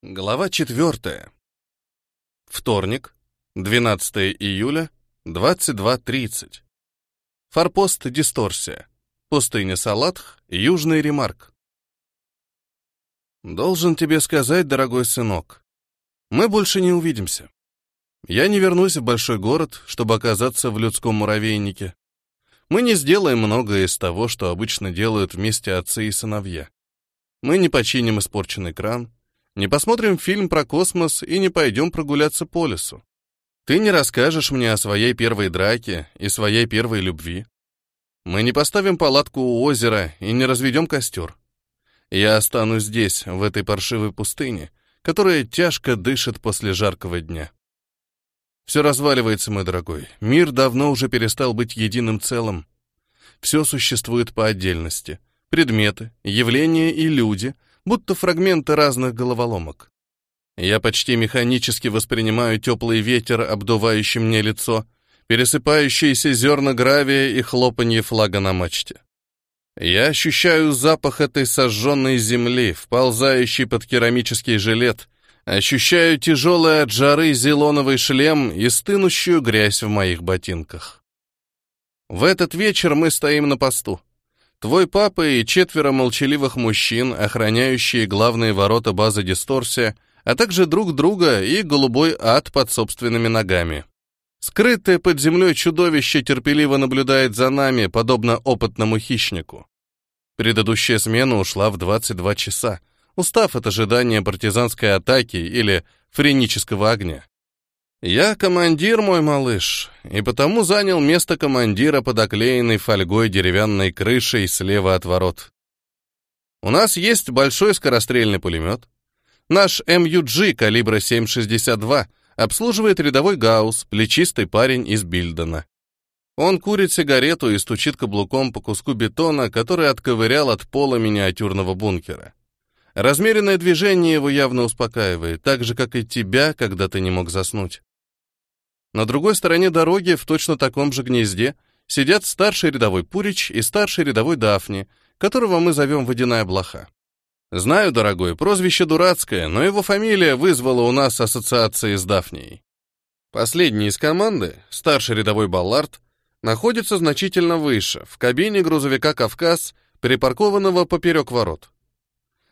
Глава 4. Вторник, 12 июля, 22.30. Форпост Дисторсия. Пустыня Салатх, Южный Ремарк. Должен тебе сказать, дорогой сынок, мы больше не увидимся. Я не вернусь в большой город, чтобы оказаться в людском муравейнике. Мы не сделаем многое из того, что обычно делают вместе отцы и сыновья. Мы не починим испорченный кран, не посмотрим фильм про космос и не пойдем прогуляться по лесу. Ты не расскажешь мне о своей первой драке и своей первой любви. Мы не поставим палатку у озера и не разведем костер. Я останусь здесь, в этой паршивой пустыне, которая тяжко дышит после жаркого дня. Все разваливается, мой дорогой. Мир давно уже перестал быть единым целым. Все существует по отдельности. Предметы, явления и люди — будто фрагменты разных головоломок. Я почти механически воспринимаю теплый ветер, обдувающий мне лицо, пересыпающиеся зерна гравия и хлопанье флага на мачте. Я ощущаю запах этой сожженной земли, вползающий под керамический жилет, ощущаю тяжелый от жары зелоновый шлем и стынущую грязь в моих ботинках. В этот вечер мы стоим на посту. Твой папа и четверо молчаливых мужчин, охраняющие главные ворота базы Дисторсия, а также друг друга и голубой ад под собственными ногами. Скрытое под землей чудовище терпеливо наблюдает за нами, подобно опытному хищнику. Предыдущая смена ушла в 22 часа, устав от ожидания партизанской атаки или френического огня. Я командир, мой малыш, и потому занял место командира под оклеенной фольгой деревянной крышей слева от ворот. У нас есть большой скорострельный пулемет. Наш эм МЮГ калибра 7,62 обслуживает рядовой гаусс, плечистый парень из Бильдена. Он курит сигарету и стучит каблуком по куску бетона, который отковырял от пола миниатюрного бункера. Размеренное движение его явно успокаивает, так же, как и тебя, когда ты не мог заснуть. На другой стороне дороги, в точно таком же гнезде, сидят старший рядовой Пурич и старший рядовой Дафни, которого мы зовем «Водяная блоха». Знаю, дорогой, прозвище дурацкое, но его фамилия вызвала у нас ассоциации с Дафнией. Последний из команды, старший рядовой Баллард, находится значительно выше, в кабине грузовика «Кавказ», припаркованного поперек ворот.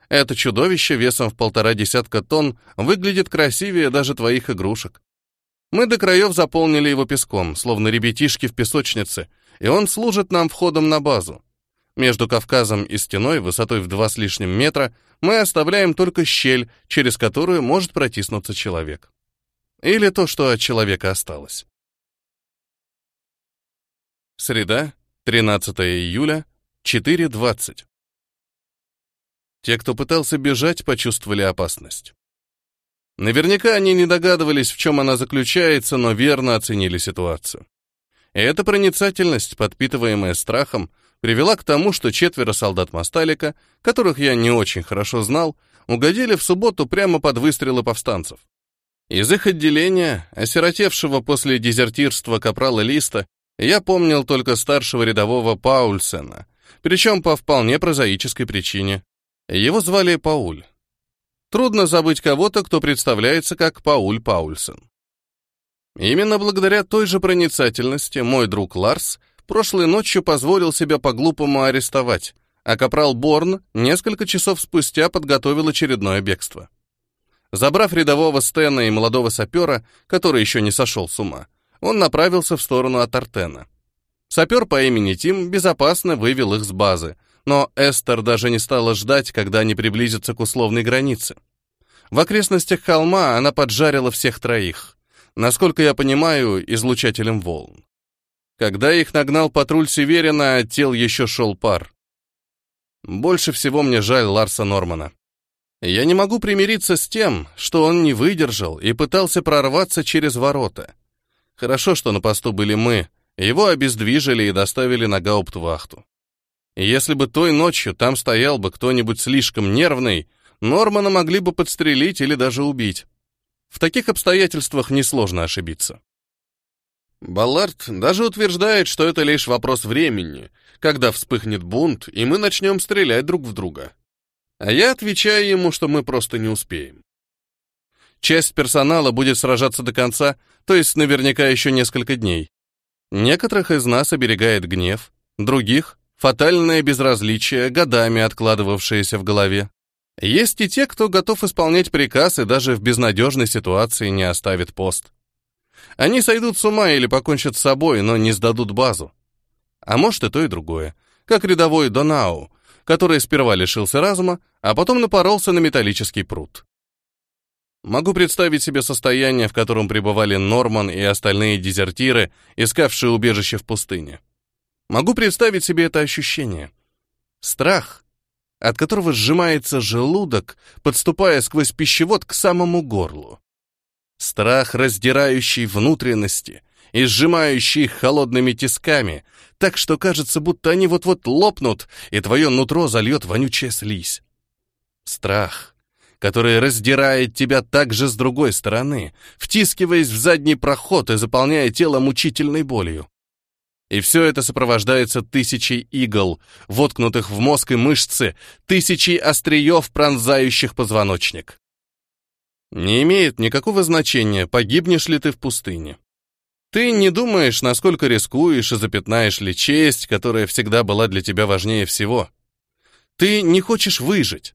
Это чудовище весом в полтора десятка тонн выглядит красивее даже твоих игрушек. Мы до краев заполнили его песком, словно ребятишки в песочнице, и он служит нам входом на базу. Между Кавказом и стеной, высотой в два с лишним метра, мы оставляем только щель, через которую может протиснуться человек. Или то, что от человека осталось. Среда, 13 июля, 4.20. Те, кто пытался бежать, почувствовали опасность. Наверняка они не догадывались, в чем она заключается, но верно оценили ситуацию. И эта проницательность, подпитываемая страхом, привела к тому, что четверо солдат Масталика, которых я не очень хорошо знал, угодили в субботу прямо под выстрелы повстанцев. Из их отделения, осиротевшего после дезертирства капрала Листа, я помнил только старшего рядового Паульсена, причем по вполне прозаической причине. Его звали Пауль. Трудно забыть кого-то, кто представляется как Пауль Паульсон. Именно благодаря той же проницательности мой друг Ларс прошлой ночью позволил себя по-глупому арестовать, а капрал Борн несколько часов спустя подготовил очередное бегство. Забрав рядового Стена и молодого сапера, который еще не сошел с ума, он направился в сторону от Артена. Сапер по имени Тим безопасно вывел их с базы, но Эстер даже не стала ждать, когда они приблизятся к условной границе. В окрестностях холма она поджарила всех троих. Насколько я понимаю, излучателем волн. Когда их нагнал патруль Северина, от тел еще шел пар. Больше всего мне жаль Ларса Нормана. Я не могу примириться с тем, что он не выдержал и пытался прорваться через ворота. Хорошо, что на посту были мы. Его обездвижили и доставили на гауптвахту. Если бы той ночью там стоял бы кто-нибудь слишком нервный, Нормана могли бы подстрелить или даже убить. В таких обстоятельствах несложно ошибиться. Баллард даже утверждает, что это лишь вопрос времени, когда вспыхнет бунт, и мы начнем стрелять друг в друга. А я отвечаю ему, что мы просто не успеем. Часть персонала будет сражаться до конца, то есть наверняка еще несколько дней. Некоторых из нас оберегает гнев, других — фатальное безразличие, годами откладывавшееся в голове. Есть и те, кто готов исполнять приказ и даже в безнадежной ситуации не оставит пост. Они сойдут с ума или покончат с собой, но не сдадут базу. А может и то, и другое. Как рядовой Донау, который сперва лишился разума, а потом напоролся на металлический пруд. Могу представить себе состояние, в котором пребывали Норман и остальные дезертиры, искавшие убежище в пустыне. Могу представить себе это ощущение. Страх — от которого сжимается желудок, подступая сквозь пищевод к самому горлу. Страх, раздирающий внутренности и сжимающий их холодными тисками, так что кажется, будто они вот-вот лопнут, и твое нутро зальет вонючая слизь. Страх, который раздирает тебя также с другой стороны, втискиваясь в задний проход и заполняя тело мучительной болью. И все это сопровождается тысячей игл, воткнутых в мозг и мышцы, тысячей остриев, пронзающих позвоночник. Не имеет никакого значения, погибнешь ли ты в пустыне. Ты не думаешь, насколько рискуешь и запятнаешь ли честь, которая всегда была для тебя важнее всего. Ты не хочешь выжить,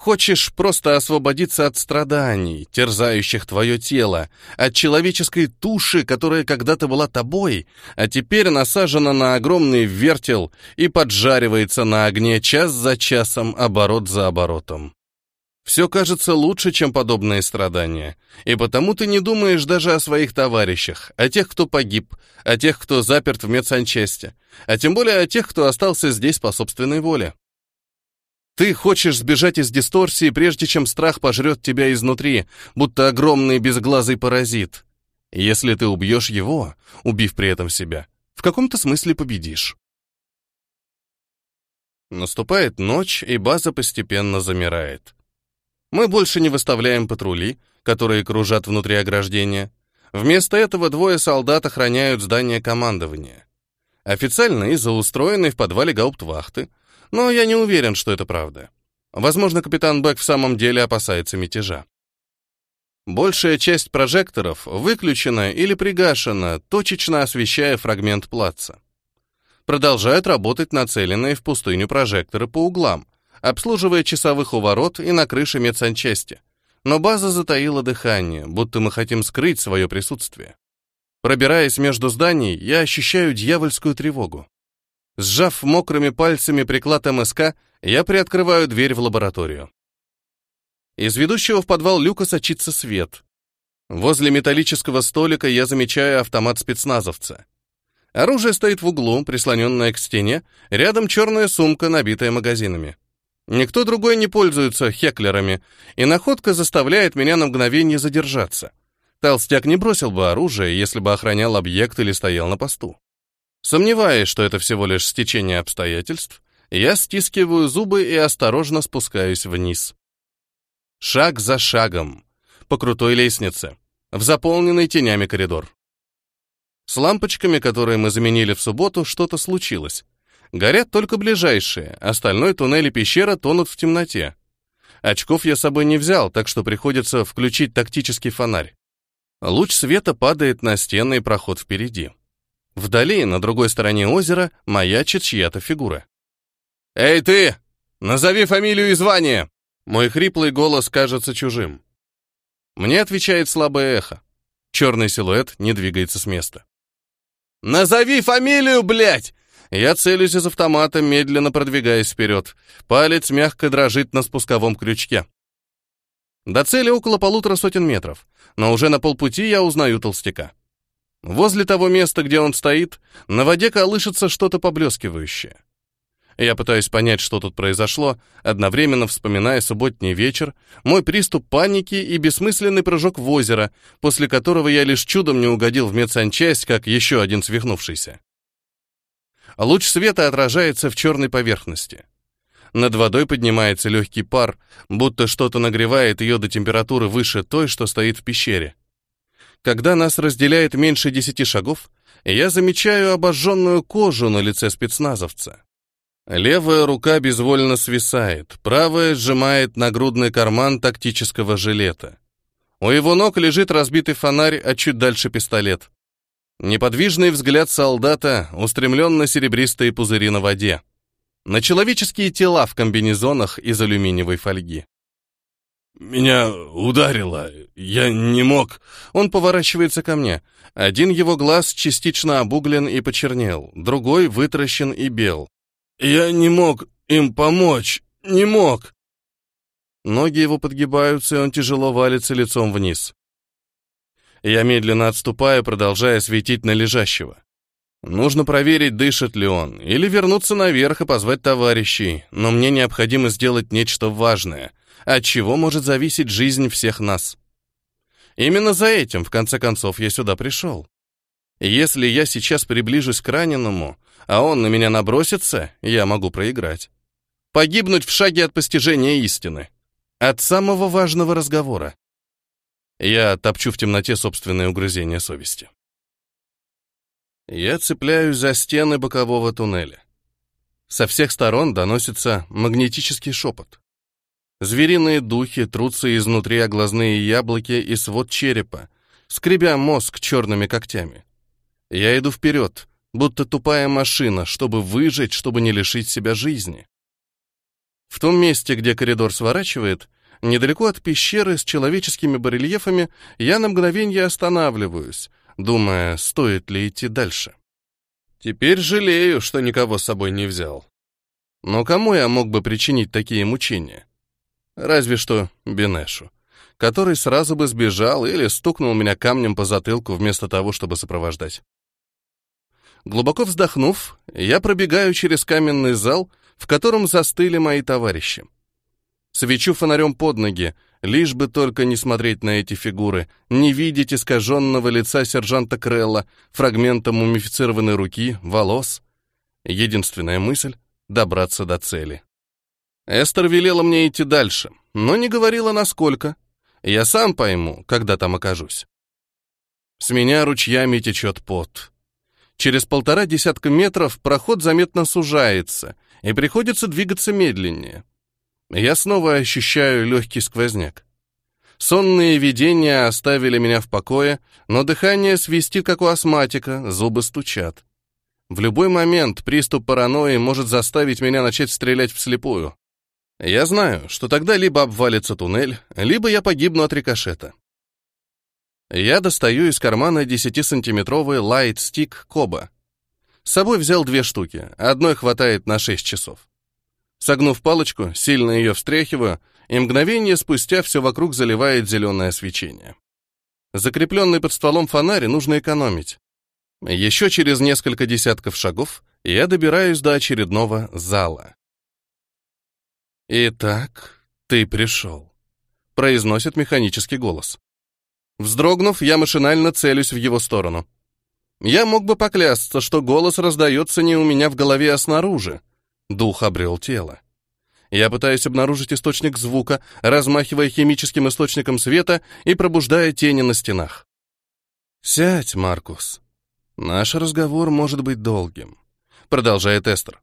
Хочешь просто освободиться от страданий, терзающих твое тело, от человеческой туши, которая когда-то была тобой, а теперь насажена на огромный вертел и поджаривается на огне час за часом, оборот за оборотом. Все кажется лучше, чем подобные страдания, и потому ты не думаешь даже о своих товарищах, о тех, кто погиб, о тех, кто заперт в медсанчасти, а тем более о тех, кто остался здесь по собственной воле. Ты хочешь сбежать из дисторсии, прежде чем страх пожрет тебя изнутри, будто огромный безглазый паразит. Если ты убьешь его, убив при этом себя, в каком-то смысле победишь. Наступает ночь, и база постепенно замирает. Мы больше не выставляем патрули, которые кружат внутри ограждения. Вместо этого двое солдат охраняют здание командования. Официально из-за устроенной в подвале гауптвахты, но я не уверен, что это правда. Возможно, капитан Бэк в самом деле опасается мятежа. Большая часть прожекторов выключена или пригашена, точечно освещая фрагмент плаца. Продолжают работать нацеленные в пустыню прожекторы по углам, обслуживая часовых у ворот и на крыше медсанчасти. Но база затаила дыхание, будто мы хотим скрыть свое присутствие. Пробираясь между зданий, я ощущаю дьявольскую тревогу. Сжав мокрыми пальцами приклад МСК, я приоткрываю дверь в лабораторию. Из ведущего в подвал люка сочится свет. Возле металлического столика я замечаю автомат спецназовца. Оружие стоит в углу, прислоненное к стене, рядом черная сумка, набитая магазинами. Никто другой не пользуется хеклерами, и находка заставляет меня на мгновение задержаться. Толстяк не бросил бы оружие, если бы охранял объект или стоял на посту. Сомневаясь, что это всего лишь стечение обстоятельств, я стискиваю зубы и осторожно спускаюсь вниз. Шаг за шагом, по крутой лестнице, в заполненный тенями коридор. С лампочками, которые мы заменили в субботу, что-то случилось. Горят только ближайшие, остальной туннель и пещера тонут в темноте. Очков я с собой не взял, так что приходится включить тактический фонарь. Луч света падает на стенный проход впереди. Вдали, на другой стороне озера, маячит чья-то фигура. «Эй ты! Назови фамилию и звание!» Мой хриплый голос кажется чужим. Мне отвечает слабое эхо. Черный силуэт не двигается с места. «Назови фамилию, блядь!» Я целюсь из автомата, медленно продвигаясь вперед. Палец мягко дрожит на спусковом крючке. До цели около полутора сотен метров, но уже на полпути я узнаю толстяка. Возле того места, где он стоит, на воде колышется что-то поблескивающее. Я пытаюсь понять, что тут произошло, одновременно вспоминая субботний вечер, мой приступ паники и бессмысленный прыжок в озеро, после которого я лишь чудом не угодил в медсанчасть, как еще один свихнувшийся. Луч света отражается в черной поверхности. Над водой поднимается легкий пар, будто что-то нагревает ее до температуры выше той, что стоит в пещере. Когда нас разделяет меньше десяти шагов, я замечаю обожженную кожу на лице спецназовца. Левая рука безвольно свисает, правая сжимает нагрудный карман тактического жилета. У его ног лежит разбитый фонарь, а чуть дальше пистолет. Неподвижный взгляд солдата устремлен на серебристые пузыри на воде. На человеческие тела в комбинезонах из алюминиевой фольги. Меня ударило. Я не мог. Он поворачивается ко мне. Один его глаз частично обуглен и почернел, другой вытращен и бел. Я не мог им помочь. Не мог. Ноги его подгибаются, и он тяжело валится лицом вниз. Я медленно отступаю, продолжая светить на лежащего. Нужно проверить, дышит ли он, или вернуться наверх и позвать товарищей, но мне необходимо сделать нечто важное — от чего может зависеть жизнь всех нас. Именно за этим, в конце концов, я сюда пришел. Если я сейчас приближусь к раненому, а он на меня набросится, я могу проиграть. Погибнуть в шаге от постижения истины. От самого важного разговора. Я топчу в темноте собственное угрызение совести. Я цепляюсь за стены бокового туннеля. Со всех сторон доносится магнетический шепот. Звериные духи трутся изнутри глазные яблоки и свод черепа, скребя мозг черными когтями. Я иду вперед, будто тупая машина, чтобы выжить, чтобы не лишить себя жизни. В том месте, где коридор сворачивает, недалеко от пещеры с человеческими барельефами, я на мгновение останавливаюсь, думая, стоит ли идти дальше. Теперь жалею, что никого с собой не взял. Но кому я мог бы причинить такие мучения? разве что Бенешу, который сразу бы сбежал или стукнул меня камнем по затылку вместо того, чтобы сопровождать. Глубоко вздохнув, я пробегаю через каменный зал, в котором застыли мои товарищи. Свечу фонарем под ноги, лишь бы только не смотреть на эти фигуры, не видеть искаженного лица сержанта Крелла, фрагмента мумифицированной руки, волос. Единственная мысль — добраться до цели. Эстер велела мне идти дальше, но не говорила, насколько. Я сам пойму, когда там окажусь. С меня ручьями течет пот. Через полтора десятка метров проход заметно сужается, и приходится двигаться медленнее. Я снова ощущаю легкий сквозняк. Сонные видения оставили меня в покое, но дыхание свистит, как у астматика, зубы стучат. В любой момент приступ паранойи может заставить меня начать стрелять вслепую. Я знаю, что тогда либо обвалится туннель, либо я погибну от рикошета. Я достаю из кармана 10-сантиметровый лайт-стик Коба. С собой взял две штуки, одной хватает на 6 часов. Согнув палочку, сильно ее встряхиваю, и мгновение спустя все вокруг заливает зеленое свечение. Закрепленный под стволом фонарь нужно экономить. Еще через несколько десятков шагов я добираюсь до очередного зала. «Итак, ты пришел», — произносит механический голос. Вздрогнув, я машинально целюсь в его сторону. Я мог бы поклясться, что голос раздается не у меня в голове, а снаружи. Дух обрел тело. Я пытаюсь обнаружить источник звука, размахивая химическим источником света и пробуждая тени на стенах. «Сядь, Маркус. Наш разговор может быть долгим», — продолжает Эстер.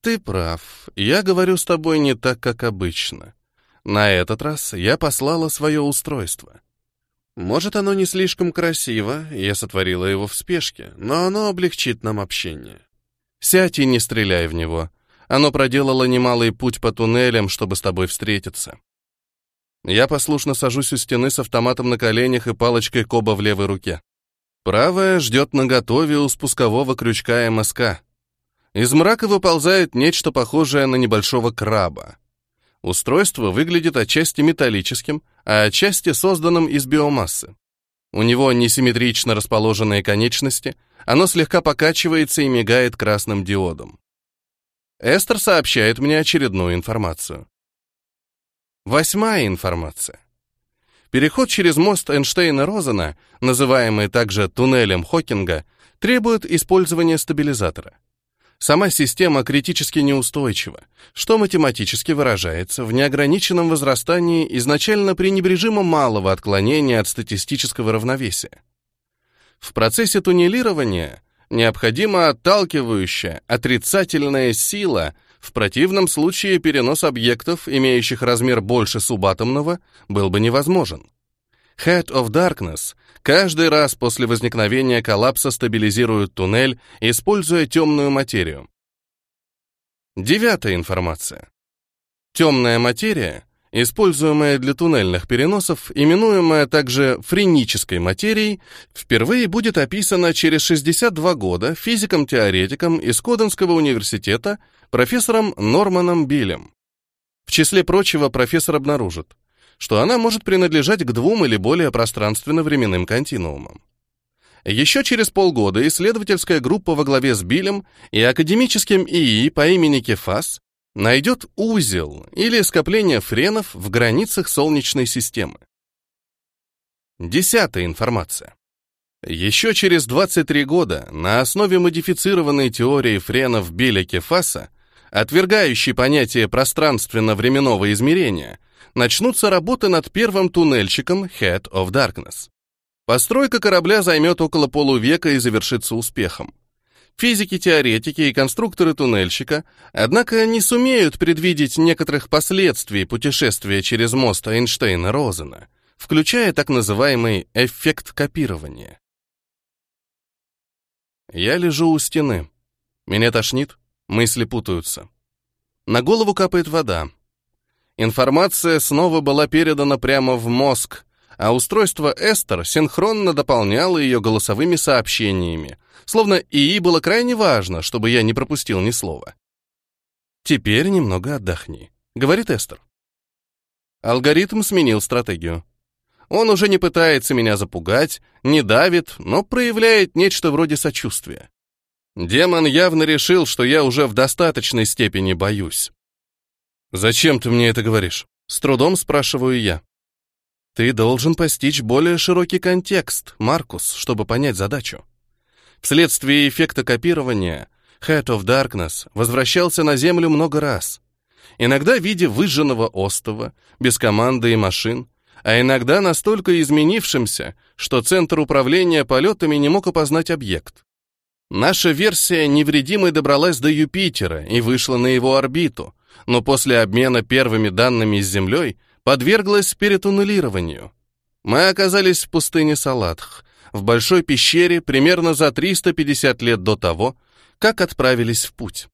Ты прав. Я говорю с тобой не так, как обычно. На этот раз я послала свое устройство. Может, оно не слишком красиво, я сотворила его в спешке, но оно облегчит нам общение. Сядь и не стреляй в него. Оно проделало немалый путь по туннелям, чтобы с тобой встретиться. Я послушно сажусь у стены с автоматом на коленях и палочкой коба в левой руке. Правая ждет наготове у спускового крючка МСК. Из мрака выползает нечто похожее на небольшого краба. Устройство выглядит отчасти металлическим, а отчасти созданным из биомассы. У него несимметрично расположенные конечности, оно слегка покачивается и мигает красным диодом. Эстер сообщает мне очередную информацию. Восьмая информация. Переход через мост Эйнштейна-Розена, называемый также туннелем Хокинга, требует использования стабилизатора. Сама система критически неустойчива, что математически выражается в неограниченном возрастании изначально пренебрежимо малого отклонения от статистического равновесия. В процессе туннелирования необходима отталкивающая, отрицательная сила, в противном случае перенос объектов, имеющих размер больше субатомного, был бы невозможен. Head of Darkness каждый раз после возникновения коллапса стабилизируют туннель, используя темную материю. Девятая информация. Темная материя, используемая для туннельных переносов, именуемая также френической материей, впервые будет описана через 62 года физиком-теоретиком из Коденского университета профессором Норманом Биллем. В числе прочего профессор обнаружит – что она может принадлежать к двум или более пространственно-временным континуумам. Еще через полгода исследовательская группа во главе с Билем и академическим ИИ по имени Кефас найдет узел или скопление френов в границах Солнечной системы. Десятая информация. Еще через 23 года на основе модифицированной теории френов Биля Кефаса, отвергающей понятие пространственно-временного измерения – начнутся работы над первым туннельщиком Head of Darkness. Постройка корабля займет около полувека и завершится успехом. Физики-теоретики и конструкторы туннельщика, однако, не сумеют предвидеть некоторых последствий путешествия через мост Эйнштейна-Розена, включая так называемый эффект копирования. Я лежу у стены. Меня тошнит, мысли путаются. На голову капает вода. Информация снова была передана прямо в мозг, а устройство Эстер синхронно дополняло ее голосовыми сообщениями, словно ИИ было крайне важно, чтобы я не пропустил ни слова. «Теперь немного отдохни», — говорит Эстер. Алгоритм сменил стратегию. Он уже не пытается меня запугать, не давит, но проявляет нечто вроде сочувствия. Демон явно решил, что я уже в достаточной степени боюсь. «Зачем ты мне это говоришь?» — с трудом спрашиваю я. «Ты должен постичь более широкий контекст, Маркус, чтобы понять задачу». Вследствие эффекта копирования Head of Darkness возвращался на Землю много раз, иногда в виде выжженного остова, без команды и машин, а иногда настолько изменившимся, что Центр управления полетами не мог опознать объект. Наша версия невредимой добралась до Юпитера и вышла на его орбиту, но после обмена первыми данными с Землей подверглась перетуннелированию. Мы оказались в пустыне Салатх, в большой пещере примерно за 350 лет до того, как отправились в путь.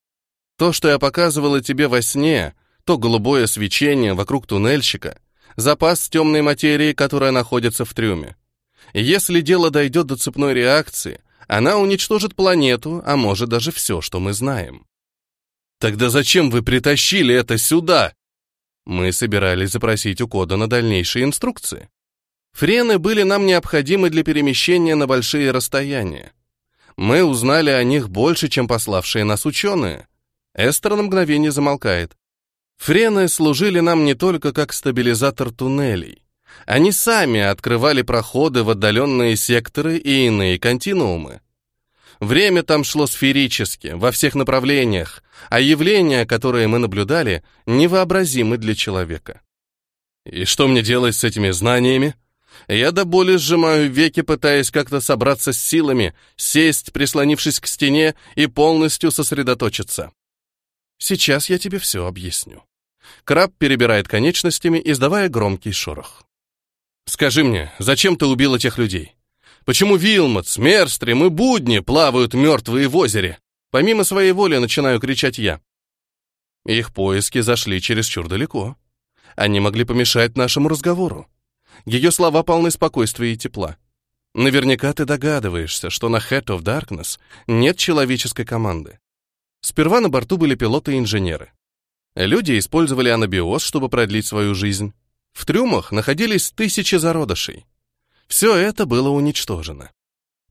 То, что я показывала тебе во сне, то голубое свечение вокруг туннельщика, запас темной материи, которая находится в трюме. Если дело дойдет до цепной реакции, она уничтожит планету, а может даже все, что мы знаем. Тогда зачем вы притащили это сюда? Мы собирались запросить у кода на дальнейшие инструкции. Френы были нам необходимы для перемещения на большие расстояния. Мы узнали о них больше, чем пославшие нас ученые. Эстер на мгновение замолкает. Френы служили нам не только как стабилизатор туннелей. Они сами открывали проходы в отдаленные секторы и иные континуумы. Время там шло сферически, во всех направлениях, а явления, которые мы наблюдали, невообразимы для человека. И что мне делать с этими знаниями? Я до боли сжимаю веки, пытаясь как-то собраться с силами, сесть, прислонившись к стене и полностью сосредоточиться. Сейчас я тебе все объясню. Краб перебирает конечностями, издавая громкий шорох. Скажи мне, зачем ты убил этих людей? Почему Вилмот, Мерстрим и Будни плавают мертвые в озере? Помимо своей воли начинаю кричать я. Их поиски зашли чересчур далеко. Они могли помешать нашему разговору. Ее слова полны спокойствия и тепла. Наверняка ты догадываешься, что на Head of Darkness нет человеческой команды. Сперва на борту были пилоты и инженеры. Люди использовали анабиоз, чтобы продлить свою жизнь. В трюмах находились тысячи зародышей. Все это было уничтожено.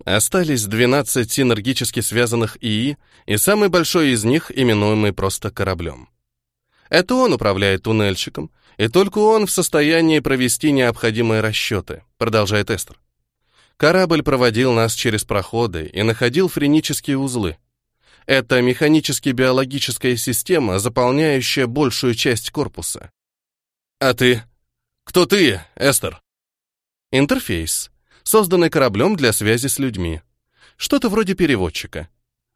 Остались 12 синергически связанных ИИ, и самый большой из них, именуемый просто кораблем. Это он управляет туннельщиком, и только он в состоянии провести необходимые расчеты, продолжает Эстер. Корабль проводил нас через проходы и находил френические узлы. Это механически-биологическая система, заполняющая большую часть корпуса. «А ты? Кто ты, Эстер?» Интерфейс, созданный кораблем для связи с людьми. Что-то вроде переводчика.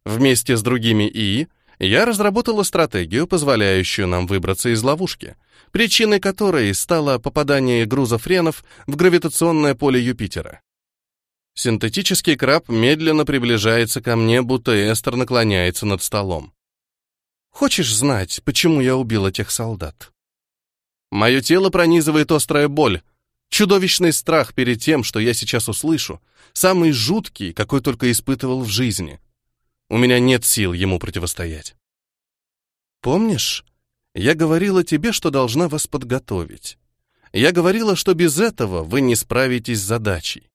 Вместе с другими ИИ я разработала стратегию, позволяющую нам выбраться из ловушки, причиной которой стало попадание грузофренов в гравитационное поле Юпитера. Синтетический краб медленно приближается ко мне, будто эстер наклоняется над столом. Хочешь знать, почему я убила тех солдат? Мое тело пронизывает острая боль, Чудовищный страх перед тем, что я сейчас услышу, самый жуткий, какой только испытывал в жизни. У меня нет сил ему противостоять. Помнишь, я говорила тебе, что должна вас подготовить. Я говорила, что без этого вы не справитесь с задачей.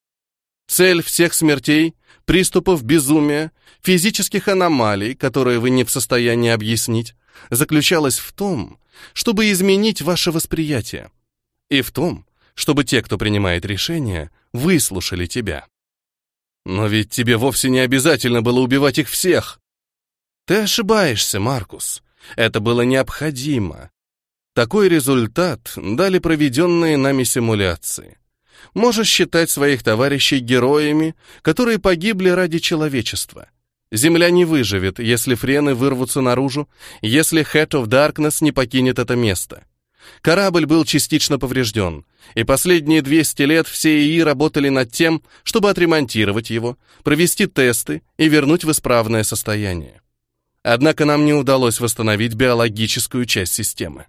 Цель всех смертей, приступов безумия, физических аномалий, которые вы не в состоянии объяснить, заключалась в том, чтобы изменить ваше восприятие. И в том, чтобы те, кто принимает решения, выслушали тебя. Но ведь тебе вовсе не обязательно было убивать их всех. Ты ошибаешься, Маркус. Это было необходимо. Такой результат дали проведенные нами симуляции. Можешь считать своих товарищей героями, которые погибли ради человечества. Земля не выживет, если френы вырвутся наружу, если Head of Darkness не покинет это место. Корабль был частично поврежден, и последние 200 лет все ИИ работали над тем, чтобы отремонтировать его, провести тесты и вернуть в исправное состояние. Однако нам не удалось восстановить биологическую часть системы.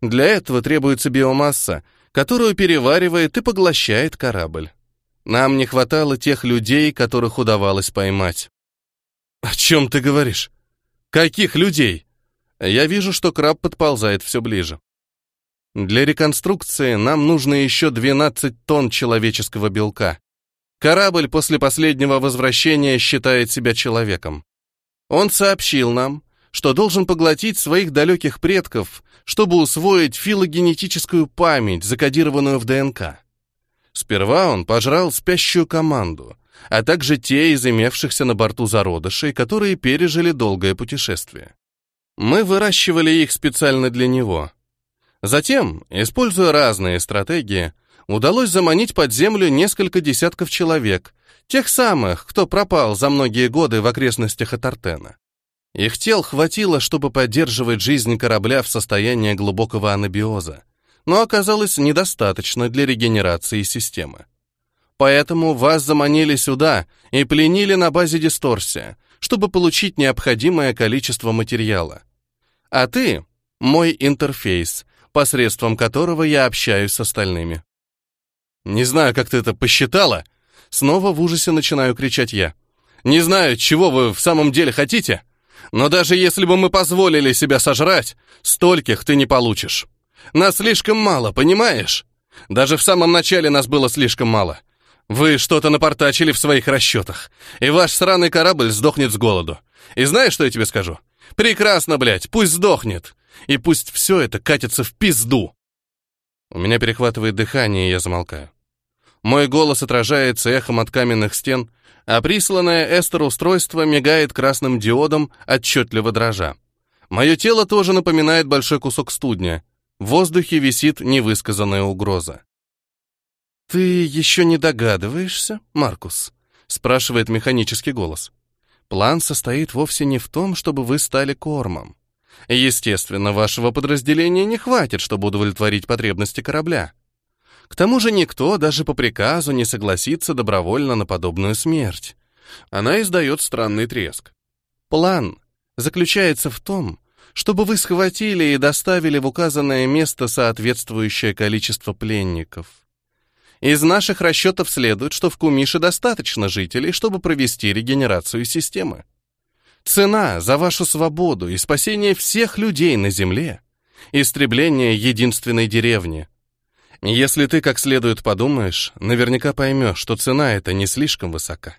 Для этого требуется биомасса, которую переваривает и поглощает корабль. Нам не хватало тех людей, которых удавалось поймать. «О чем ты говоришь? Каких людей?» Я вижу, что краб подползает все ближе. Для реконструкции нам нужно еще 12 тонн человеческого белка. Корабль после последнего возвращения считает себя человеком. Он сообщил нам, что должен поглотить своих далеких предков, чтобы усвоить филогенетическую память, закодированную в ДНК. Сперва он пожрал спящую команду, а также те из имевшихся на борту зародышей, которые пережили долгое путешествие. Мы выращивали их специально для него — Затем, используя разные стратегии, удалось заманить под землю несколько десятков человек, тех самых, кто пропал за многие годы в окрестностях Атартена. Их тел хватило, чтобы поддерживать жизнь корабля в состоянии глубокого анабиоза, но оказалось недостаточно для регенерации системы. Поэтому вас заманили сюда и пленили на базе дисторсия, чтобы получить необходимое количество материала. А ты, мой интерфейс, посредством которого я общаюсь с остальными. «Не знаю, как ты это посчитала!» Снова в ужасе начинаю кричать я. «Не знаю, чего вы в самом деле хотите, но даже если бы мы позволили себя сожрать, стольких ты не получишь. Нас слишком мало, понимаешь? Даже в самом начале нас было слишком мало. Вы что-то напортачили в своих расчетах, и ваш сраный корабль сдохнет с голоду. И знаешь, что я тебе скажу? Прекрасно, блядь, пусть сдохнет и пусть все это катится в пизду!» У меня перехватывает дыхание, и я замолкаю. Мой голос отражается эхом от каменных стен, а присланное Эстер устройство мигает красным диодом, отчетливо дрожа. Мое тело тоже напоминает большой кусок студня. В воздухе висит невысказанная угроза. «Ты еще не догадываешься, Маркус?» — спрашивает механический голос. «План состоит вовсе не в том, чтобы вы стали кормом. Естественно, вашего подразделения не хватит, чтобы удовлетворить потребности корабля. К тому же никто даже по приказу не согласится добровольно на подобную смерть. Она издает странный треск. План заключается в том, чтобы вы схватили и доставили в указанное место соответствующее количество пленников. Из наших расчетов следует, что в Кумише достаточно жителей, чтобы провести регенерацию системы. Цена за вашу свободу и спасение всех людей на земле. Истребление единственной деревни. Если ты как следует подумаешь, наверняка поймешь, что цена эта не слишком высока.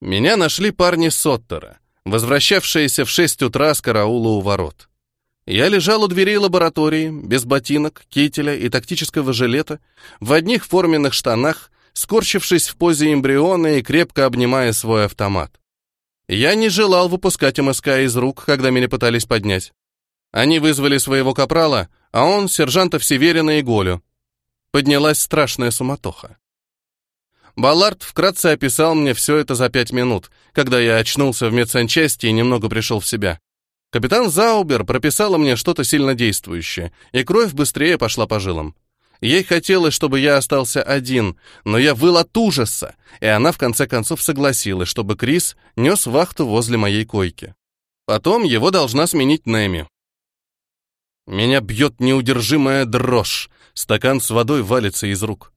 Меня нашли парни Соттера, возвращавшиеся в шесть утра с караула у ворот. Я лежал у дверей лаборатории, без ботинок, кителя и тактического жилета, в одних форменных штанах, скорчившись в позе эмбриона и крепко обнимая свой автомат. Я не желал выпускать МСК из рук, когда меня пытались поднять. Они вызвали своего капрала, а он сержанта Всеверина и Голю. Поднялась страшная суматоха. Баллард вкратце описал мне все это за пять минут, когда я очнулся в медсанчасти и немного пришел в себя. Капитан Заубер прописала мне что-то сильно действующее, и кровь быстрее пошла по жилам. Ей хотелось, чтобы я остался один, но я выл от ужаса, и она в конце концов согласилась, чтобы Крис нес вахту возле моей койки. Потом его должна сменить Нэми. Меня бьет неудержимая дрожь, стакан с водой валится из рук.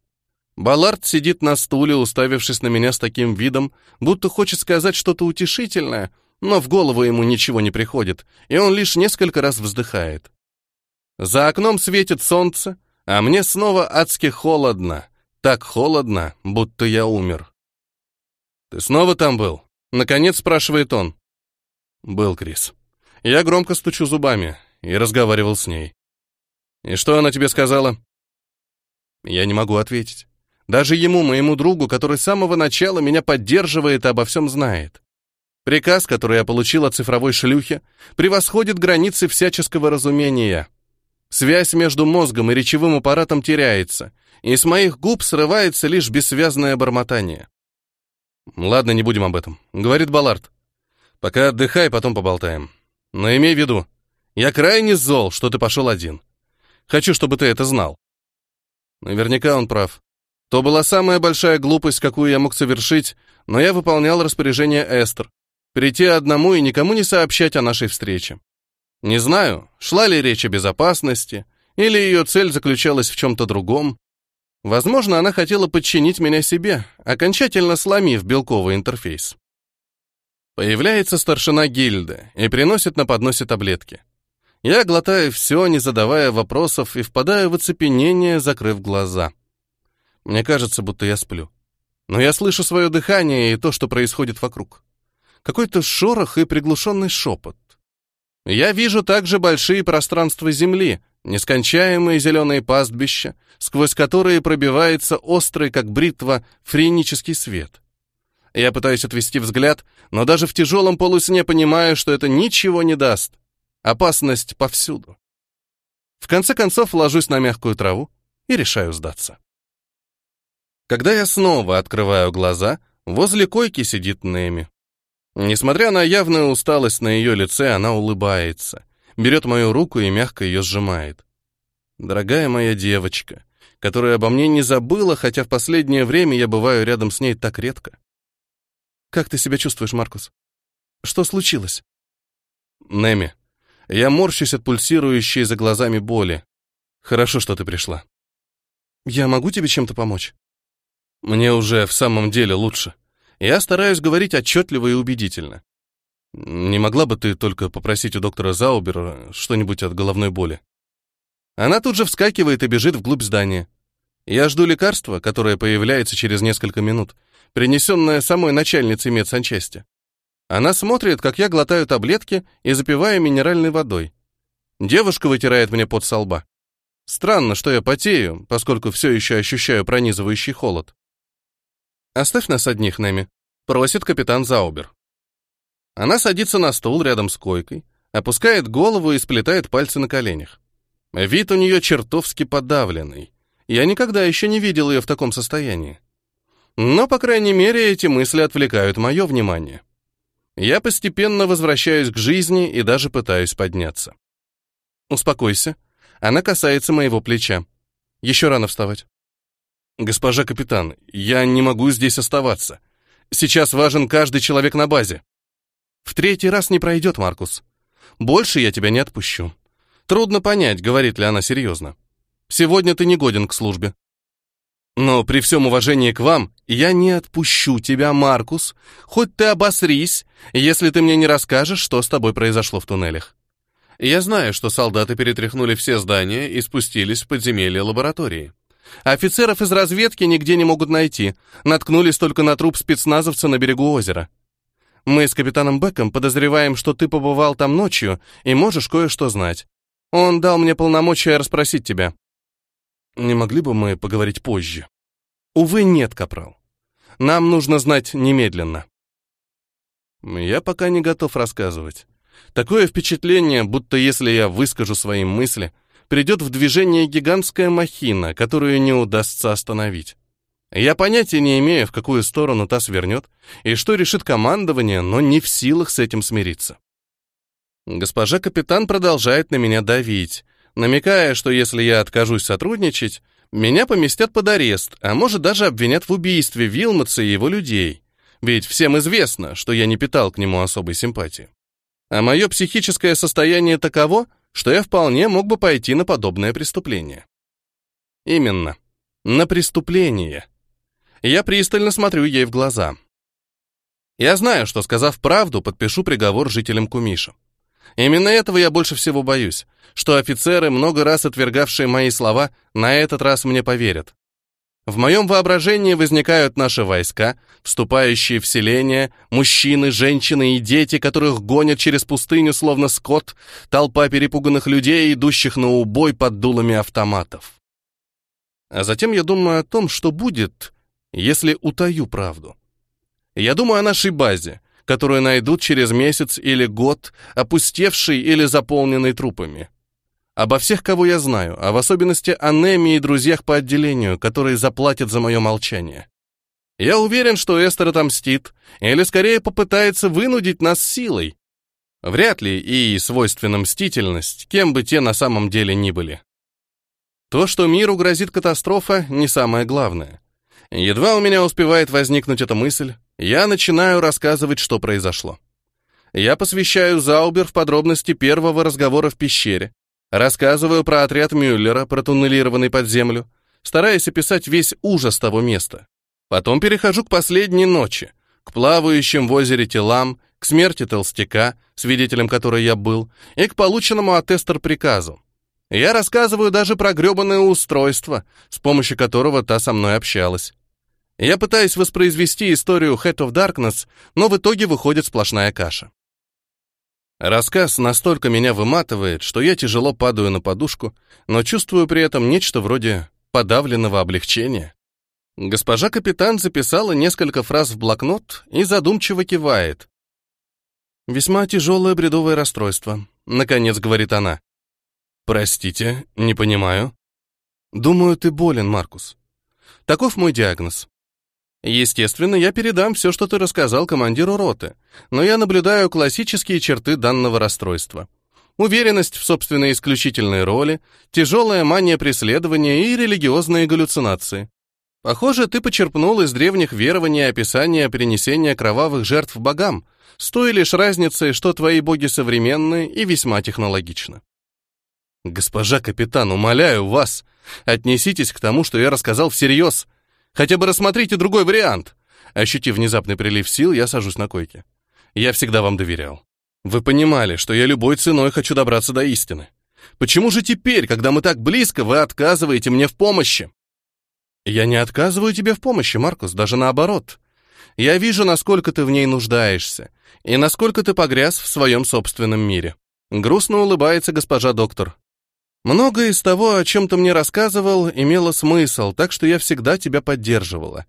Баллард сидит на стуле, уставившись на меня с таким видом, будто хочет сказать что-то утешительное, но в голову ему ничего не приходит, и он лишь несколько раз вздыхает. За окном светит солнце, а мне снова адски холодно. Так холодно, будто я умер. «Ты снова там был?» Наконец спрашивает он. «Был, Крис. Я громко стучу зубами и разговаривал с ней. И что она тебе сказала?» «Я не могу ответить. Даже ему, моему другу, который с самого начала меня поддерживает и обо всем знает. Приказ, который я получил от цифровой шлюхи, превосходит границы всяческого разумения». Связь между мозгом и речевым аппаратом теряется, и с моих губ срывается лишь бессвязное бормотание. «Ладно, не будем об этом», — говорит Баллард. «Пока отдыхай, потом поболтаем. Но имей в виду, я крайне зол, что ты пошел один. Хочу, чтобы ты это знал». Наверняка он прав. То была самая большая глупость, какую я мог совершить, но я выполнял распоряжение Эстер. Прийти одному и никому не сообщать о нашей встрече. Не знаю, шла ли речь о безопасности, или ее цель заключалась в чем-то другом. Возможно, она хотела подчинить меня себе, окончательно сломив белковый интерфейс. Появляется старшина гильды и приносит на подносе таблетки. Я глотаю все, не задавая вопросов, и впадаю в оцепенение, закрыв глаза. Мне кажется, будто я сплю. Но я слышу свое дыхание и то, что происходит вокруг. Какой-то шорох и приглушенный шепот. Я вижу также большие пространства земли, нескончаемые зеленые пастбища, сквозь которые пробивается острый, как бритва, френический свет. Я пытаюсь отвести взгляд, но даже в тяжелом полусне понимаю, что это ничего не даст. Опасность повсюду. В конце концов ложусь на мягкую траву и решаю сдаться. Когда я снова открываю глаза, возле койки сидит Неми. Несмотря на явную усталость на ее лице, она улыбается, берет мою руку и мягко ее сжимает. «Дорогая моя девочка», которая обо мне не забыла, хотя в последнее время я бываю рядом с ней так редко. Как ты себя чувствуешь, Маркус? Что случилось? Неми, я морщусь от пульсирующей за глазами боли. Хорошо, что ты пришла. Я могу тебе чем-то помочь? Мне уже в самом деле лучше. Я стараюсь говорить а отчетливо и убедительно. Не могла бы ты только попросить у доктора Заубера что-нибудь от головной боли? Она тут же вскакивает и бежит вглубь здания. Я жду лекарства, которое появляется через несколько минут, принесенное самой начальницей медсанчасти. Она смотрит, как я глотаю таблетки и запиваю минеральной водой. Девушка вытирает мне под со лба. Странно, что я потею, поскольку все еще ощущаю пронизывающий холод. «Оставь нас одних, Неми», — просит капитан Заубер. Она садится на стул рядом с койкой, опускает голову и сплетает пальцы на коленях. Вид у нее чертовски подавленный. Я никогда еще не видел ее в таком состоянии. Но, по крайней мере, эти мысли отвлекают мое внимание. Я постепенно возвращаюсь к жизни и даже пытаюсь подняться. «Успокойся», она касается моего плеча. Еще рано вставать. «Госпожа капитан, я не могу здесь оставаться. Сейчас важен каждый человек на базе». «В третий раз не пройдет, Маркус. Больше я тебя не отпущу. Трудно понять, говорит ли она серьезно. Сегодня ты не годен к службе». «Но при всем уважении к вам, я не отпущу тебя, Маркус, хоть ты обосрись, если ты мне не расскажешь, что с тобой произошло в туннелях». Я знаю, что солдаты перетряхнули все здания и спустились в подземелье лаборатории. Офицеров из разведки нигде не могут найти. Наткнулись только на труп спецназовца на берегу озера. Мы с капитаном Беком подозреваем, что ты побывал там ночью и можешь кое-что знать. Он дал мне полномочия расспросить тебя. Не могли бы мы поговорить позже? Увы, нет, капрал. Нам нужно знать немедленно. Я пока не готов рассказывать. Такое впечатление, будто если я выскажу свои мысли, придет в движение гигантская махина, которую не удастся остановить. Я понятия не имею, в какую сторону та свернет, и что решит командование, но не в силах с этим смириться. Госпожа капитан продолжает на меня давить, намекая, что если я откажусь сотрудничать, меня поместят под арест, а может даже обвинят в убийстве Вилмотса и его людей. Ведь всем известно, что я не питал к нему особой симпатии. А мое психическое состояние таково, что я вполне мог бы пойти на подобное преступление. Именно, на преступление. Я пристально смотрю ей в глаза. Я знаю, что, сказав правду, подпишу приговор жителям Кумиша. Именно этого я больше всего боюсь, что офицеры, много раз отвергавшие мои слова, на этот раз мне поверят. В моем воображении возникают наши войска, вступающие в селение, мужчины, женщины и дети, которых гонят через пустыню словно скот, толпа перепуганных людей, идущих на убой под дулами автоматов. А затем я думаю о том, что будет, если утаю правду. Я думаю о нашей базе, которую найдут через месяц или год, опустевшей или заполненной трупами. Обо всех, кого я знаю, а в особенности о Неме и друзьях по отделению, которые заплатят за мое молчание. Я уверен, что Эстер отомстит, или скорее попытается вынудить нас силой. Вряд ли и свойственна мстительность, кем бы те на самом деле ни были. То, что миру грозит катастрофа, не самое главное. Едва у меня успевает возникнуть эта мысль, я начинаю рассказывать, что произошло. Я посвящаю Заубер в подробности первого разговора в пещере, Рассказываю про отряд Мюллера, протуннелированный под землю, стараясь описать весь ужас того места. Потом перехожу к последней ночи, к плавающим в озере телам, к смерти толстяка, свидетелем которой я был, и к полученному от Эстер приказу. Я рассказываю даже про грёбаное устройство, с помощью которого та со мной общалась. Я пытаюсь воспроизвести историю Head of Darkness, но в итоге выходит сплошная каша. Рассказ настолько меня выматывает, что я тяжело падаю на подушку, но чувствую при этом нечто вроде подавленного облегчения. Госпожа капитан записала несколько фраз в блокнот и задумчиво кивает. «Весьма тяжелое бредовое расстройство», — наконец говорит она. «Простите, не понимаю». «Думаю, ты болен, Маркус. Таков мой диагноз. Естественно, я передам все, что ты рассказал командиру роты, но я наблюдаю классические черты данного расстройства. Уверенность в собственной исключительной роли, тяжелая мания преследования и религиозные галлюцинации. Похоже, ты почерпнул из древних верований описание принесения кровавых жертв богам, с той лишь разницей, что твои боги современны и весьма технологичны. Госпожа капитан, умоляю вас, отнеситесь к тому, что я рассказал всерьез — Хотя бы рассмотрите другой вариант. Ощутив внезапный прилив сил, я сажусь на койке. Я всегда вам доверял. Вы понимали, что я любой ценой хочу добраться до истины. Почему же теперь, когда мы так близко, вы отказываете мне в помощи? Я не отказываю тебе в помощи, Маркус, даже наоборот. Я вижу, насколько ты в ней нуждаешься и насколько ты погряз в своем собственном мире. Грустно улыбается госпожа доктор. Многое из того, о чем ты мне рассказывал, имело смысл, так что я всегда тебя поддерживала.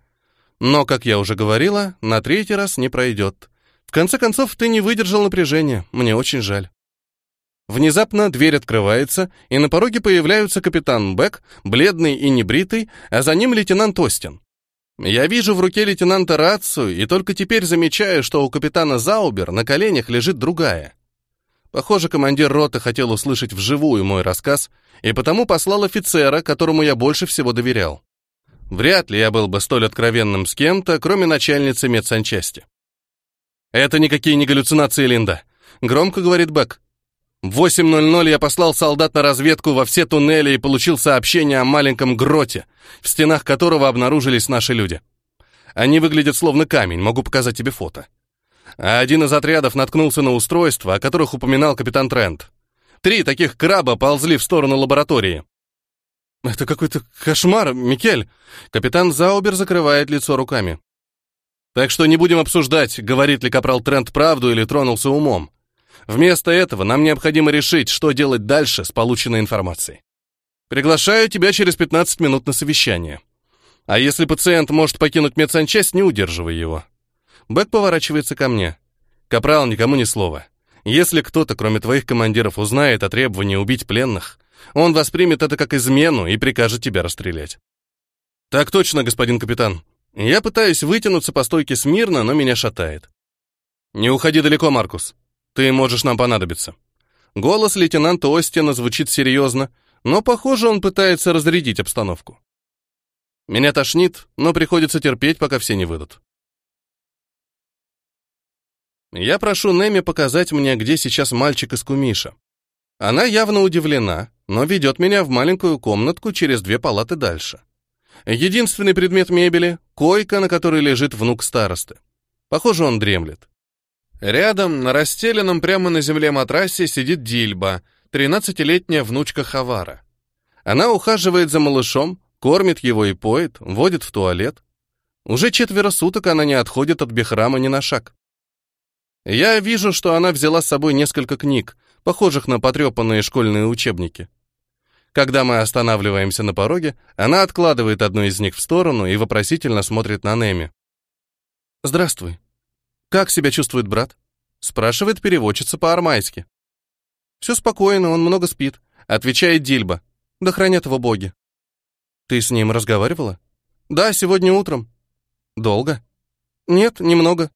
Но, как я уже говорила, на третий раз не пройдет. В конце концов, ты не выдержал напряжения, мне очень жаль. Внезапно дверь открывается, и на пороге появляются капитан Бек, бледный и небритый, а за ним лейтенант Остин. Я вижу в руке лейтенанта рацию и только теперь замечаю, что у капитана Заубер на коленях лежит другая. Похоже, командир роты хотел услышать вживую мой рассказ и потому послал офицера, которому я больше всего доверял. Вряд ли я был бы столь откровенным с кем-то, кроме начальницы медсанчасти. «Это никакие не галлюцинации, Линда», — громко говорит Бэк. «В 8.00 я послал солдат на разведку во все туннели и получил сообщение о маленьком гроте, в стенах которого обнаружились наши люди. Они выглядят словно камень, могу показать тебе фото» а один из отрядов наткнулся на устройства, о которых упоминал капитан Трент. Три таких краба ползли в сторону лаборатории. «Это какой-то кошмар, Микель!» Капитан Заубер закрывает лицо руками. «Так что не будем обсуждать, говорит ли капрал Трент правду или тронулся умом. Вместо этого нам необходимо решить, что делать дальше с полученной информацией. Приглашаю тебя через 15 минут на совещание. А если пациент может покинуть медсанчасть, не удерживай его. Бэк поворачивается ко мне. «Капрал, никому ни слова. Если кто-то, кроме твоих командиров, узнает о требовании убить пленных, он воспримет это как измену и прикажет тебя расстрелять». «Так точно, господин капитан. Я пытаюсь вытянуться по стойке смирно, но меня шатает». «Не уходи далеко, Маркус. Ты можешь нам понадобиться». Голос лейтенанта Остина звучит серьезно, но, похоже, он пытается разрядить обстановку. Меня тошнит, но приходится терпеть, пока все не выйдут. Я прошу Неми показать мне, где сейчас мальчик из Кумиша. Она явно удивлена, но ведет меня в маленькую комнатку через две палаты дальше. Единственный предмет мебели — койка, на которой лежит внук старосты. Похоже, он дремлет. Рядом, на расстеленном прямо на земле матрасе, сидит Дильба, 13-летняя внучка Хавара. Она ухаживает за малышом, кормит его и поет, водит в туалет. Уже четверо суток она не отходит от Бехрама ни на шаг. Я вижу, что она взяла с собой несколько книг, похожих на потрепанные школьные учебники. Когда мы останавливаемся на пороге, она откладывает одну из них в сторону и вопросительно смотрит на Неми. «Здравствуй. Как себя чувствует брат?» — спрашивает переводчица по-армайски. «Все спокойно, он много спит», — отвечает Дильба. «Да хранят его боги». «Ты с ним разговаривала?» «Да, сегодня утром». «Долго?» «Нет, немного.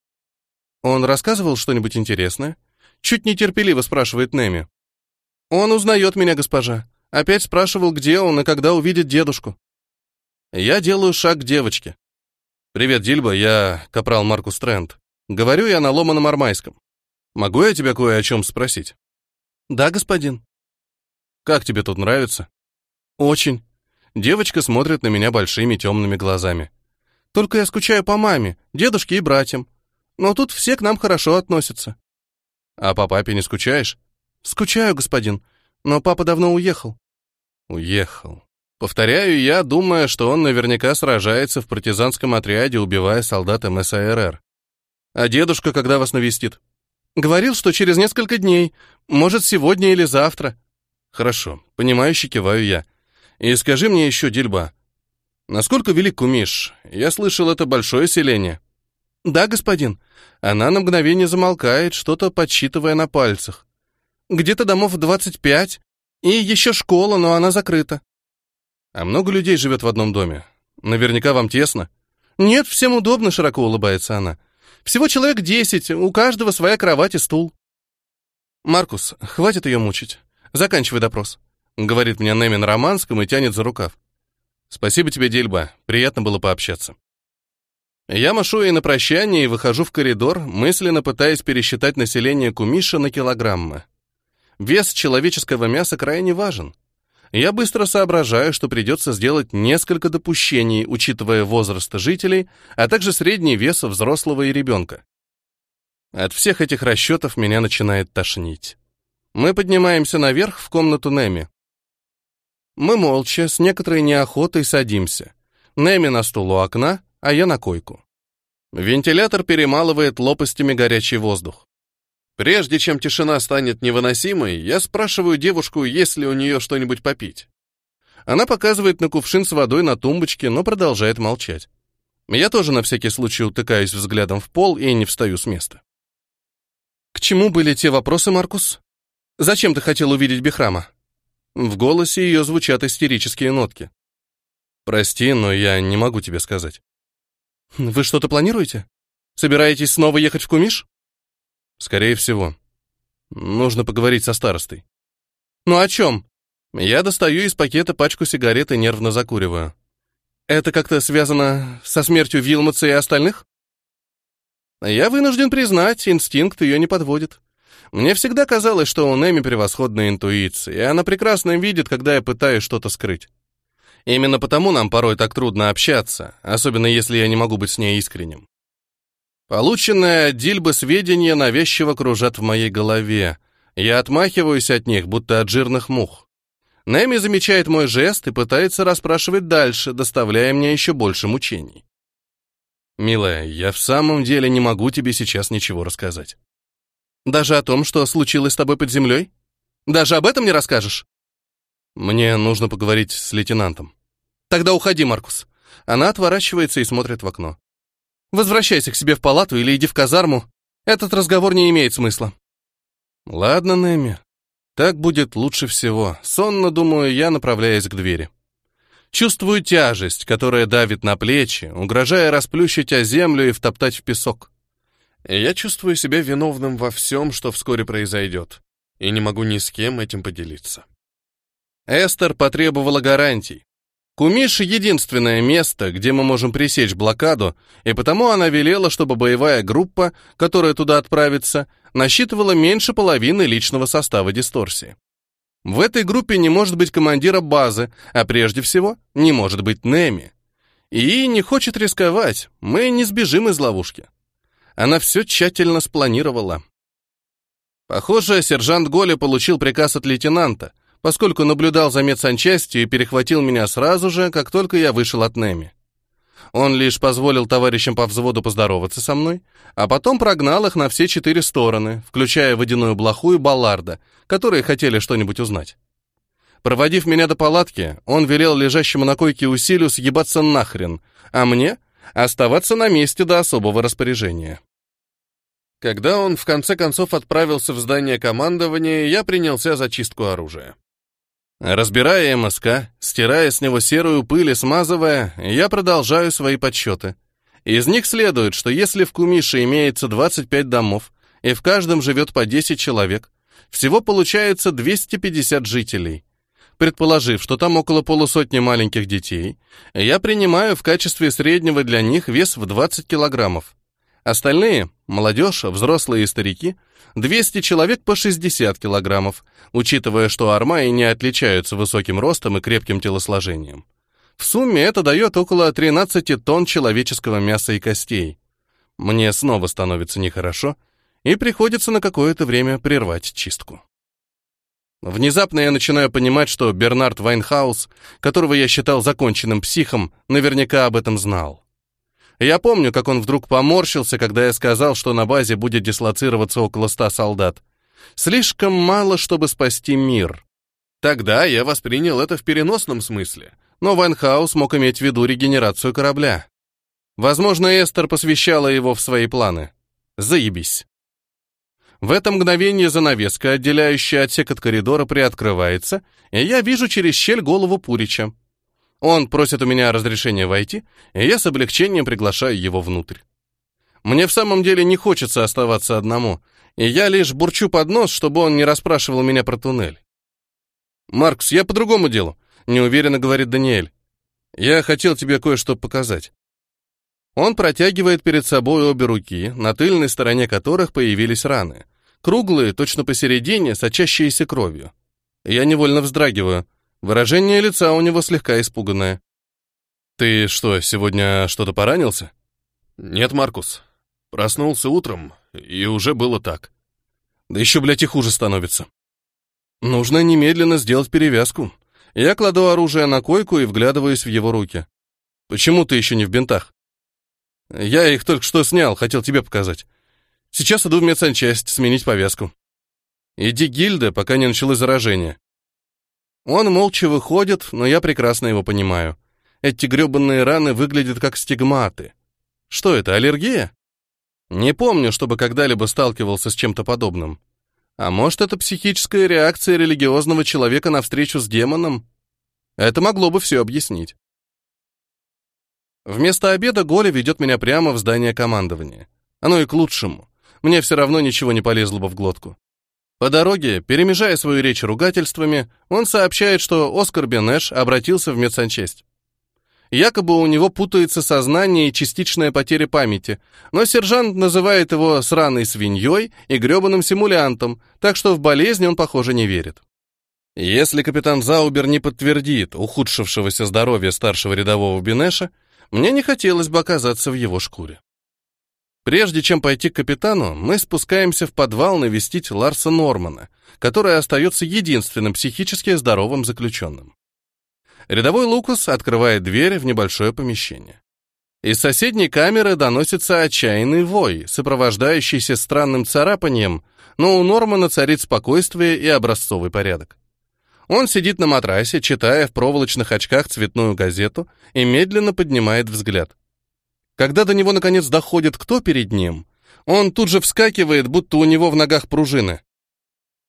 Он рассказывал что-нибудь интересное? Чуть нетерпеливо спрашивает Неми. Он узнает меня, госпожа. Опять спрашивал, где он и когда увидит дедушку. Я делаю шаг к девочке. Привет, Дильба, я капрал Маркус Тренд. Говорю я на ломаном армайском. Могу я тебя кое о чем спросить? Да, господин. Как тебе тут нравится? Очень. Девочка смотрит на меня большими темными глазами. Только я скучаю по маме, дедушке и братьям. Но тут все к нам хорошо относятся». «А по папе а не скучаешь?» «Скучаю, господин, но папа давно уехал». «Уехал». Повторяю я, думая, что он наверняка сражается в партизанском отряде, убивая солдат МСРР. «А дедушка когда вас навестит?» «Говорил, что через несколько дней. Может, сегодня или завтра». «Хорошо, понимающе киваю я. И скажи мне еще, Дильба, насколько велик Кумиш? Я слышал, это большое селение». «Да, господин». Она на мгновение замолкает, что-то подсчитывая на пальцах. «Где-то домов 25, и еще школа, но она закрыта». «А много людей живет в одном доме? Наверняка вам тесно». «Нет, всем удобно», — широко улыбается она. «Всего человек 10, у каждого своя кровать и стул». «Маркус, хватит ее мучить. Заканчивай допрос», — говорит мне Немин Романскому и тянет за рукав. «Спасибо тебе, Дельба. Приятно было пообщаться». Я машу ей на прощание и выхожу в коридор, мысленно пытаясь пересчитать население Кумиша на килограммы. Вес человеческого мяса крайне важен. Я быстро соображаю, что придется сделать несколько допущений, учитывая возраст жителей, а также средний вес взрослого и ребенка. От всех этих расчетов меня начинает тошнить. Мы поднимаемся наверх в комнату Неми. Мы молча, с некоторой неохотой садимся. Неми на стул у окна, а я на койку. Вентилятор перемалывает лопастями горячий воздух. Прежде чем тишина станет невыносимой, я спрашиваю девушку, есть ли у нее что-нибудь попить. Она показывает на кувшин с водой на тумбочке, но продолжает молчать. Я тоже на всякий случай утыкаюсь взглядом в пол и не встаю с места. К чему были те вопросы, Маркус? Зачем ты хотел увидеть Бихрама? В голосе ее звучат истерические нотки. Прости, но я не могу тебе сказать. Вы что-то планируете? Собираетесь снова ехать в Кумиш? Скорее всего. Нужно поговорить со старостой. Ну о чем? Я достаю из пакета пачку сигарет и нервно закуриваю. Это как-то связано со смертью Вилмаца и остальных? Я вынужден признать, инстинкт ее не подводит. Мне всегда казалось, что у Нэми превосходная интуиция, и она прекрасно видит, когда я пытаюсь что-то скрыть. Именно потому нам порой так трудно общаться, особенно если я не могу быть с ней искренним. Полученные от Дильбы сведения навязчиво кружат в моей голове. Я отмахиваюсь от них, будто от жирных мух. Нэми замечает мой жест и пытается расспрашивать дальше, доставляя мне еще больше мучений. «Милая, я в самом деле не могу тебе сейчас ничего рассказать. Даже о том, что случилось с тобой под землей? Даже об этом не расскажешь?» Мне нужно поговорить с лейтенантом. Тогда уходи, Маркус. Она отворачивается и смотрит в окно. Возвращайся к себе в палату или иди в казарму. Этот разговор не имеет смысла. Ладно, Нэми. Так будет лучше всего. Сонно думаю я, направляясь к двери. Чувствую тяжесть, которая давит на плечи, угрожая расплющить о землю и втоптать в песок. Я чувствую себя виновным во всем, что вскоре произойдет, и не могу ни с кем этим поделиться. Эстер потребовала гарантий. Кумиш — единственное место, где мы можем пресечь блокаду, и потому она велела, чтобы боевая группа, которая туда отправится, насчитывала меньше половины личного состава дисторсии. В этой группе не может быть командира базы, а прежде всего не может быть Неми. И не хочет рисковать, мы не сбежим из ловушки. Она все тщательно спланировала. Похоже, сержант Голи получил приказ от лейтенанта — поскольку наблюдал за медсанчастью и перехватил меня сразу же, как только я вышел от Неми. Он лишь позволил товарищам по взводу поздороваться со мной, а потом прогнал их на все четыре стороны, включая водяную блоху и балларда, которые хотели что-нибудь узнать. Проводив меня до палатки, он велел лежащему на койке усилию съебаться нахрен, а мне — оставаться на месте до особого распоряжения. Когда он в конце концов отправился в здание командования, я принялся за чистку оружия. Разбирая МСК, стирая с него серую пыль и смазывая, я продолжаю свои подсчеты. Из них следует, что если в Кумише имеется 25 домов, и в каждом живет по 10 человек, всего получается 250 жителей. Предположив, что там около полусотни маленьких детей, я принимаю в качестве среднего для них вес в 20 килограммов. Остальные, молодежь, взрослые и старики, 200 человек по 60 килограммов, учитывая, что армаи не отличаются высоким ростом и крепким телосложением. В сумме это дает около 13 тонн человеческого мяса и костей. Мне снова становится нехорошо, и приходится на какое-то время прервать чистку. Внезапно я начинаю понимать, что Бернард Вайнхаус, которого я считал законченным психом, наверняка об этом знал. Я помню, как он вдруг поморщился, когда я сказал, что на базе будет дислоцироваться около ста солдат. Слишком мало, чтобы спасти мир. Тогда я воспринял это в переносном смысле, но Вайнхаус мог иметь в виду регенерацию корабля. Возможно, Эстер посвящала его в свои планы. Заебись. В это мгновение занавеска, отделяющая отсек от коридора, приоткрывается, и я вижу через щель голову Пурича. Он просит у меня разрешения войти, и я с облегчением приглашаю его внутрь. Мне в самом деле не хочется оставаться одному, и я лишь бурчу под нос, чтобы он не расспрашивал меня про туннель. «Маркс, я по другому делу», — неуверенно говорит Даниэль. «Я хотел тебе кое-что показать». Он протягивает перед собой обе руки, на тыльной стороне которых появились раны. Круглые, точно посередине, сочащиеся кровью. Я невольно вздрагиваю. Выражение лица у него слегка испуганное. «Ты что, сегодня что-то поранился?» «Нет, Маркус. Проснулся утром, и уже было так. Да еще, блядь, и хуже становится. Нужно немедленно сделать перевязку. Я кладу оружие на койку и вглядываюсь в его руки. Почему ты еще не в бинтах? Я их только что снял, хотел тебе показать. Сейчас иду в медсанчасть сменить повязку. Иди, Гильда, пока не началось заражение. Он молча выходит, но я прекрасно его понимаю. Эти грёбаные раны выглядят как стигматы. Что это, аллергия? Не помню, чтобы когда-либо сталкивался с чем-то подобным. А может, это психическая реакция религиозного человека на встречу с демоном? Это могло бы все объяснить. Вместо обеда Голя ведет меня прямо в здание командования. Оно и к лучшему. Мне все равно ничего не полезло бы в глотку. По дороге, перемежая свою речь ругательствами, он сообщает, что Оскар Бенеш обратился в медсанчесть. Якобы у него путается сознание и частичная потеря памяти, но сержант называет его сраной свиньей и гребаным симулянтом, так что в болезни он, похоже, не верит. Если капитан Заубер не подтвердит ухудшившегося здоровья старшего рядового Бенеша, мне не хотелось бы оказаться в его шкуре. Прежде чем пойти к капитану, мы спускаемся в подвал навестить Ларса Нормана, который остается единственным психически здоровым заключенным. Рядовой Лукус открывает дверь в небольшое помещение. Из соседней камеры доносится отчаянный вой, сопровождающийся странным царапанием, но у Нормана царит спокойствие и образцовый порядок. Он сидит на матрасе, читая в проволочных очках цветную газету и медленно поднимает взгляд – когда до него наконец доходит, кто перед ним, он тут же вскакивает, будто у него в ногах пружины.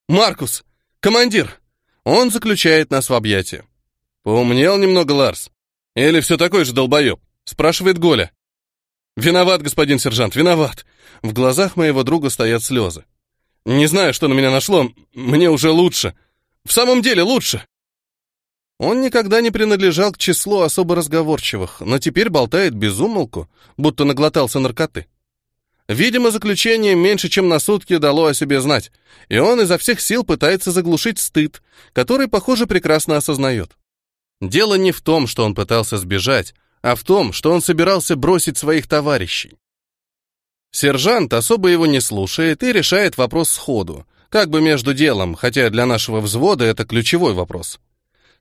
«Маркус! Командир!» Он заключает нас в объятия. «Поумнел немного Ларс. Или все такой же долбоеб?» Спрашивает Голя. «Виноват, господин сержант, виноват!» В глазах моего друга стоят слезы. «Не знаю, что на меня нашло. Мне уже лучше. В самом деле лучше!» Он никогда не принадлежал к числу особо разговорчивых, но теперь болтает без умолку, будто наглотался наркоты. Видимо, заключение меньше, чем на сутки дало о себе знать, и он изо всех сил пытается заглушить стыд, который, похоже, прекрасно осознает. Дело не в том, что он пытался сбежать, а в том, что он собирался бросить своих товарищей. Сержант особо его не слушает и решает вопрос сходу, как бы между делом, хотя для нашего взвода это ключевой вопрос.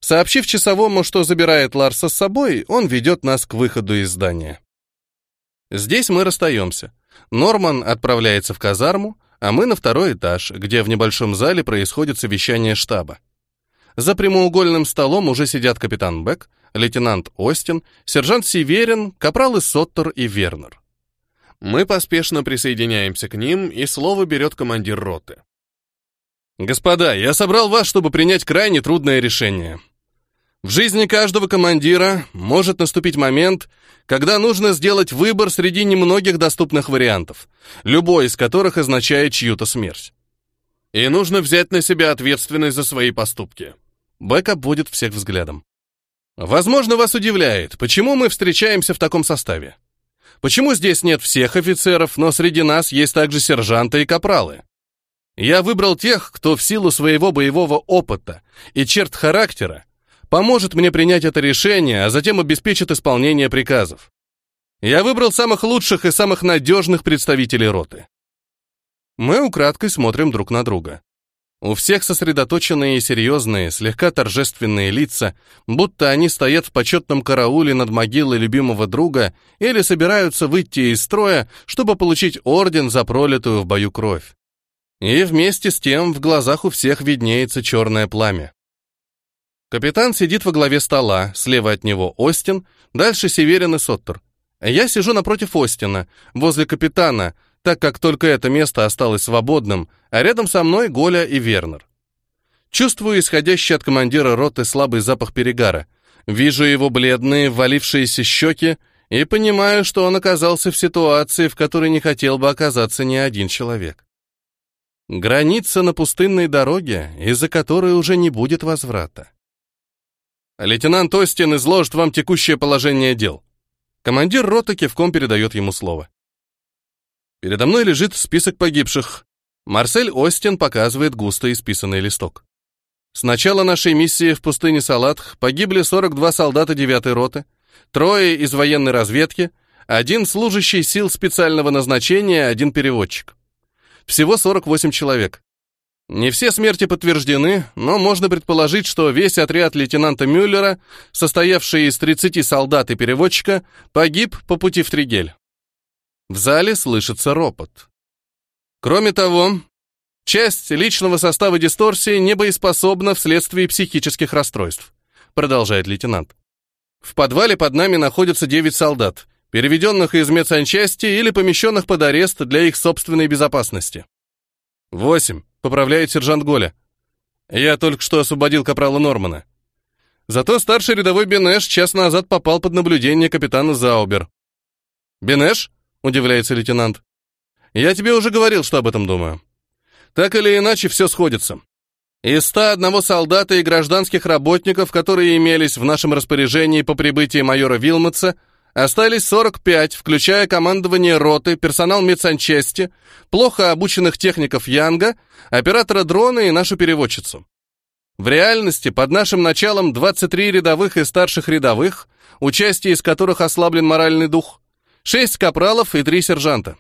Сообщив часовому, что забирает Ларса с собой, он ведет нас к выходу из здания. Здесь мы расстаемся. Норман отправляется в казарму, а мы на второй этаж, где в небольшом зале происходит совещание штаба. За прямоугольным столом уже сидят капитан Бек, лейтенант Остин, сержант Северин, капралы Соттер и Вернер. Мы поспешно присоединяемся к ним, и слово берет командир роты. «Господа, я собрал вас, чтобы принять крайне трудное решение», в жизни каждого командира может наступить момент, когда нужно сделать выбор среди немногих доступных вариантов, любой из которых означает чью-то смерть. И нужно взять на себя ответственность за свои поступки. Бэк обводит всех взглядом. Возможно, вас удивляет, почему мы встречаемся в таком составе. Почему здесь нет всех офицеров, но среди нас есть также сержанты и капралы? Я выбрал тех, кто в силу своего боевого опыта и черт характера поможет мне принять это решение, а затем обеспечит исполнение приказов. Я выбрал самых лучших и самых надежных представителей роты. Мы украдкой смотрим друг на друга. У всех сосредоточенные и серьезные, слегка торжественные лица, будто они стоят в почетном карауле над могилой любимого друга или собираются выйти из строя, чтобы получить орден за пролитую в бою кровь. И вместе с тем в глазах у всех виднеется черное пламя. Капитан сидит во главе стола, слева от него Остин, дальше Северин и Соттер. Я сижу напротив Остина, возле капитана, так как только это место осталось свободным, а рядом со мной Голя и Вернер. Чувствую исходящий от командира роты слабый запах перегара. Вижу его бледные, ввалившиеся щеки и понимаю, что он оказался в ситуации, в которой не хотел бы оказаться ни один человек. Граница на пустынной дороге, из-за которой уже не будет возврата. Лейтенант Остин изложит вам текущее положение дел. Командир роты кивком передает ему слово. Передо мной лежит список погибших. Марсель Остин показывает густо исписанный листок. С начала нашей миссии в пустыне Салатх погибли 42 солдата 9-й роты, трое из военной разведки, один служащий сил специального назначения, один переводчик. Всего 48 человек. Не все смерти подтверждены, но можно предположить, что весь отряд лейтенанта Мюллера, состоявший из 30 солдат и переводчика, погиб по пути в Тригель. В зале слышится ропот. Кроме того, часть личного состава дисторсии небоеспособна вследствие психических расстройств, продолжает лейтенант. В подвале под нами находятся 9 солдат, переведенных из медсанчасти или помещенных под арест для их собственной безопасности. 8 поправляет сержант Голя. «Я только что освободил капрала Нормана». Зато старший рядовой Бенеш час назад попал под наблюдение капитана Заубер. «Бенеш?» — удивляется лейтенант. «Я тебе уже говорил, что об этом думаю. Так или иначе, все сходится. Из 101 солдата и гражданских работников, которые имелись в нашем распоряжении по прибытии майора Вилмотса, Остались 45, включая командование роты, персонал медсанчасти, плохо обученных техников Янга, оператора дрона и нашу переводчицу. В реальности под нашим началом 23 рядовых и старших рядовых, участие из которых ослаблен моральный дух, 6 капралов и 3 сержанта.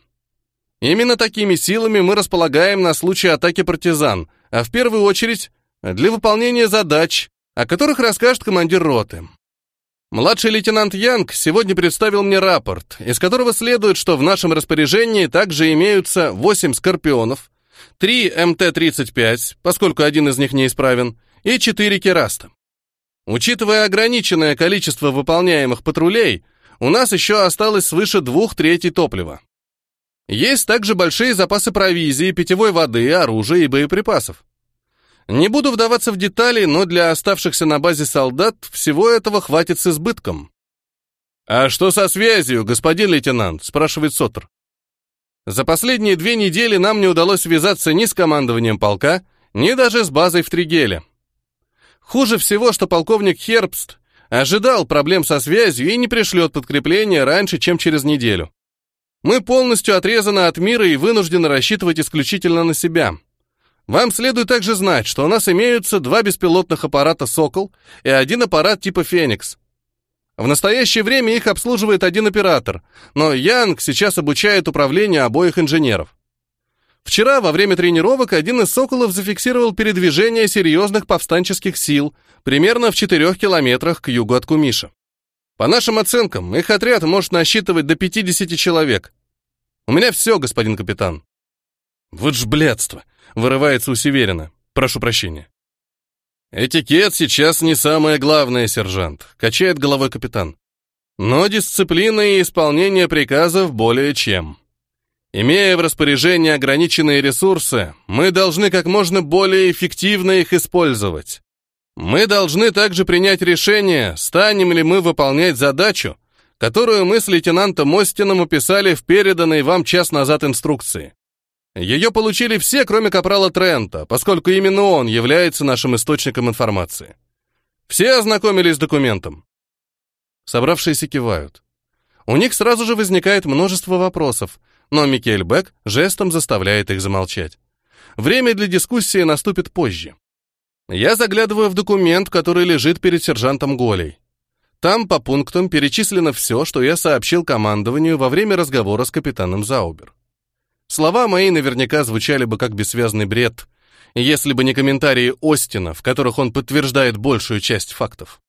Именно такими силами мы располагаем на случай атаки партизан, а в первую очередь для выполнения задач, о которых расскажет командир роты. Младший лейтенант Янг сегодня представил мне рапорт, из которого следует, что в нашем распоряжении также имеются 8 «Скорпионов», 3 МТ-35, поскольку один из них неисправен, и 4 «Кераста». Учитывая ограниченное количество выполняемых патрулей, у нас еще осталось свыше двух третей топлива. Есть также большие запасы провизии, питьевой воды, оружия и боеприпасов. Не буду вдаваться в детали, но для оставшихся на базе солдат всего этого хватит с избытком. «А что со связью, господин лейтенант?» – спрашивает Сотр. «За последние две недели нам не удалось связаться ни с командованием полка, ни даже с базой в Тригеле. Хуже всего, что полковник Хербст ожидал проблем со связью и не пришлет подкрепление раньше, чем через неделю. Мы полностью отрезаны от мира и вынуждены рассчитывать исключительно на себя. Вам следует также знать, что у нас имеются два беспилотных аппарата «Сокол» и один аппарат типа «Феникс». В настоящее время их обслуживает один оператор, но Янг сейчас обучает управление обоих инженеров. Вчера во время тренировок один из «Соколов» зафиксировал передвижение серьезных повстанческих сил примерно в 4 километрах к югу от Кумиша. По нашим оценкам, их отряд может насчитывать до 50 человек. У меня все, господин капитан. Вот ж блядство вырывается у Северина. Прошу прощения. Этикет сейчас не самое главное, сержант, качает головой капитан. Но дисциплина и исполнение приказов более чем. Имея в распоряжении ограниченные ресурсы, мы должны как можно более эффективно их использовать. Мы должны также принять решение, станем ли мы выполнять задачу, которую мы с лейтенантом Остином уписали в переданной вам час назад инструкции. Ее получили все, кроме капрала Трента, поскольку именно он является нашим источником информации. Все ознакомились с документом. Собравшиеся кивают. У них сразу же возникает множество вопросов, но Микель Бек жестом заставляет их замолчать. Время для дискуссии наступит позже. Я заглядываю в документ, который лежит перед сержантом Голей. Там по пунктам перечислено все, что я сообщил командованию во время разговора с капитаном Заубер. Слова мои наверняка звучали бы как бессвязный бред, если бы не комментарии Остина, в которых он подтверждает большую часть фактов.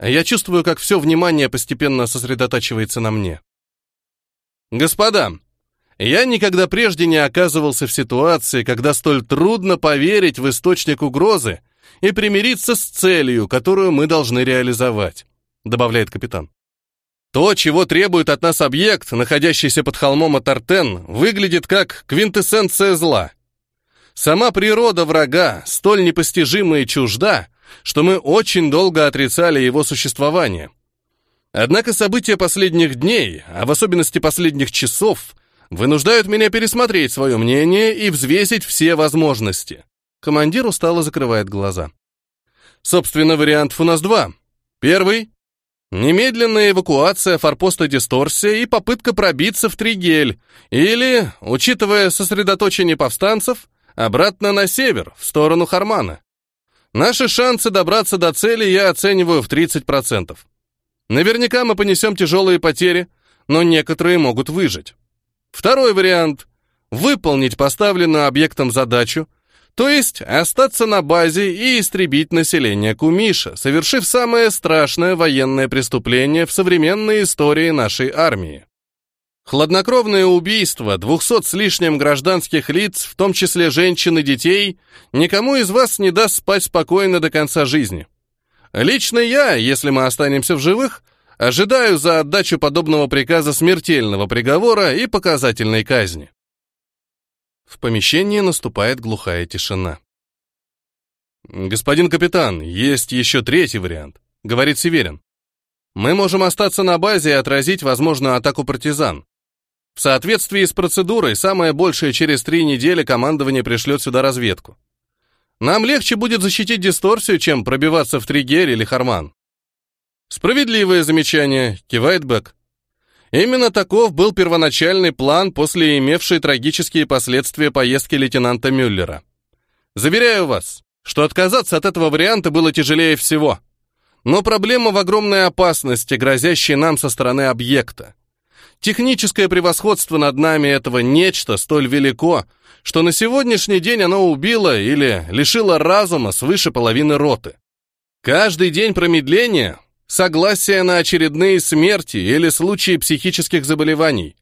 Я чувствую, как все внимание постепенно сосредотачивается на мне. Господа, я никогда прежде не оказывался в ситуации, когда столь трудно поверить в источник угрозы и примириться с целью, которую мы должны реализовать, добавляет капитан. То, чего требует от нас объект, находящийся под холмом Атартен, выглядит как квинтэссенция зла. Сама природа врага столь непостижима и чужда, что мы очень долго отрицали его существование. Однако события последних дней, а в особенности последних часов, вынуждают меня пересмотреть свое мнение и взвесить все возможности. Командир устало закрывает глаза. Собственно, вариантов у нас два. Первый Немедленная эвакуация форпоста Дисторсия и попытка пробиться в Тригель, или, учитывая сосредоточение повстанцев, обратно на север, в сторону Хармана. Наши шансы добраться до цели я оцениваю в 30%. Наверняка мы понесем тяжелые потери, но некоторые могут выжить. Второй вариант – выполнить поставленную объектом задачу – то есть остаться на базе и истребить население Кумиша, совершив самое страшное военное преступление в современной истории нашей армии. Хладнокровное убийство 200 с лишним гражданских лиц, в том числе женщин и детей, никому из вас не даст спать спокойно до конца жизни. Лично я, если мы останемся в живых, ожидаю за отдачу подобного приказа смертельного приговора и показательной казни. В помещении наступает глухая тишина. «Господин капитан, есть еще третий вариант», — говорит Северин. «Мы можем остаться на базе и отразить возможную атаку партизан. В соответствии с процедурой, самое большее через три недели командование пришлет сюда разведку. Нам легче будет защитить дисторсию, чем пробиваться в Тригер или Харман». «Справедливое замечание», — кивает Бэк. Именно таков был первоначальный план после имевшей трагические последствия поездки лейтенанта Мюллера. Заверяю вас, что отказаться от этого варианта было тяжелее всего. Но проблема в огромной опасности, грозящей нам со стороны объекта. Техническое превосходство над нами этого нечто столь велико, что на сегодняшний день оно убило или лишило разума свыше половины роты. Каждый день промедления согласие на очередные смерти или случаи психических заболеваний.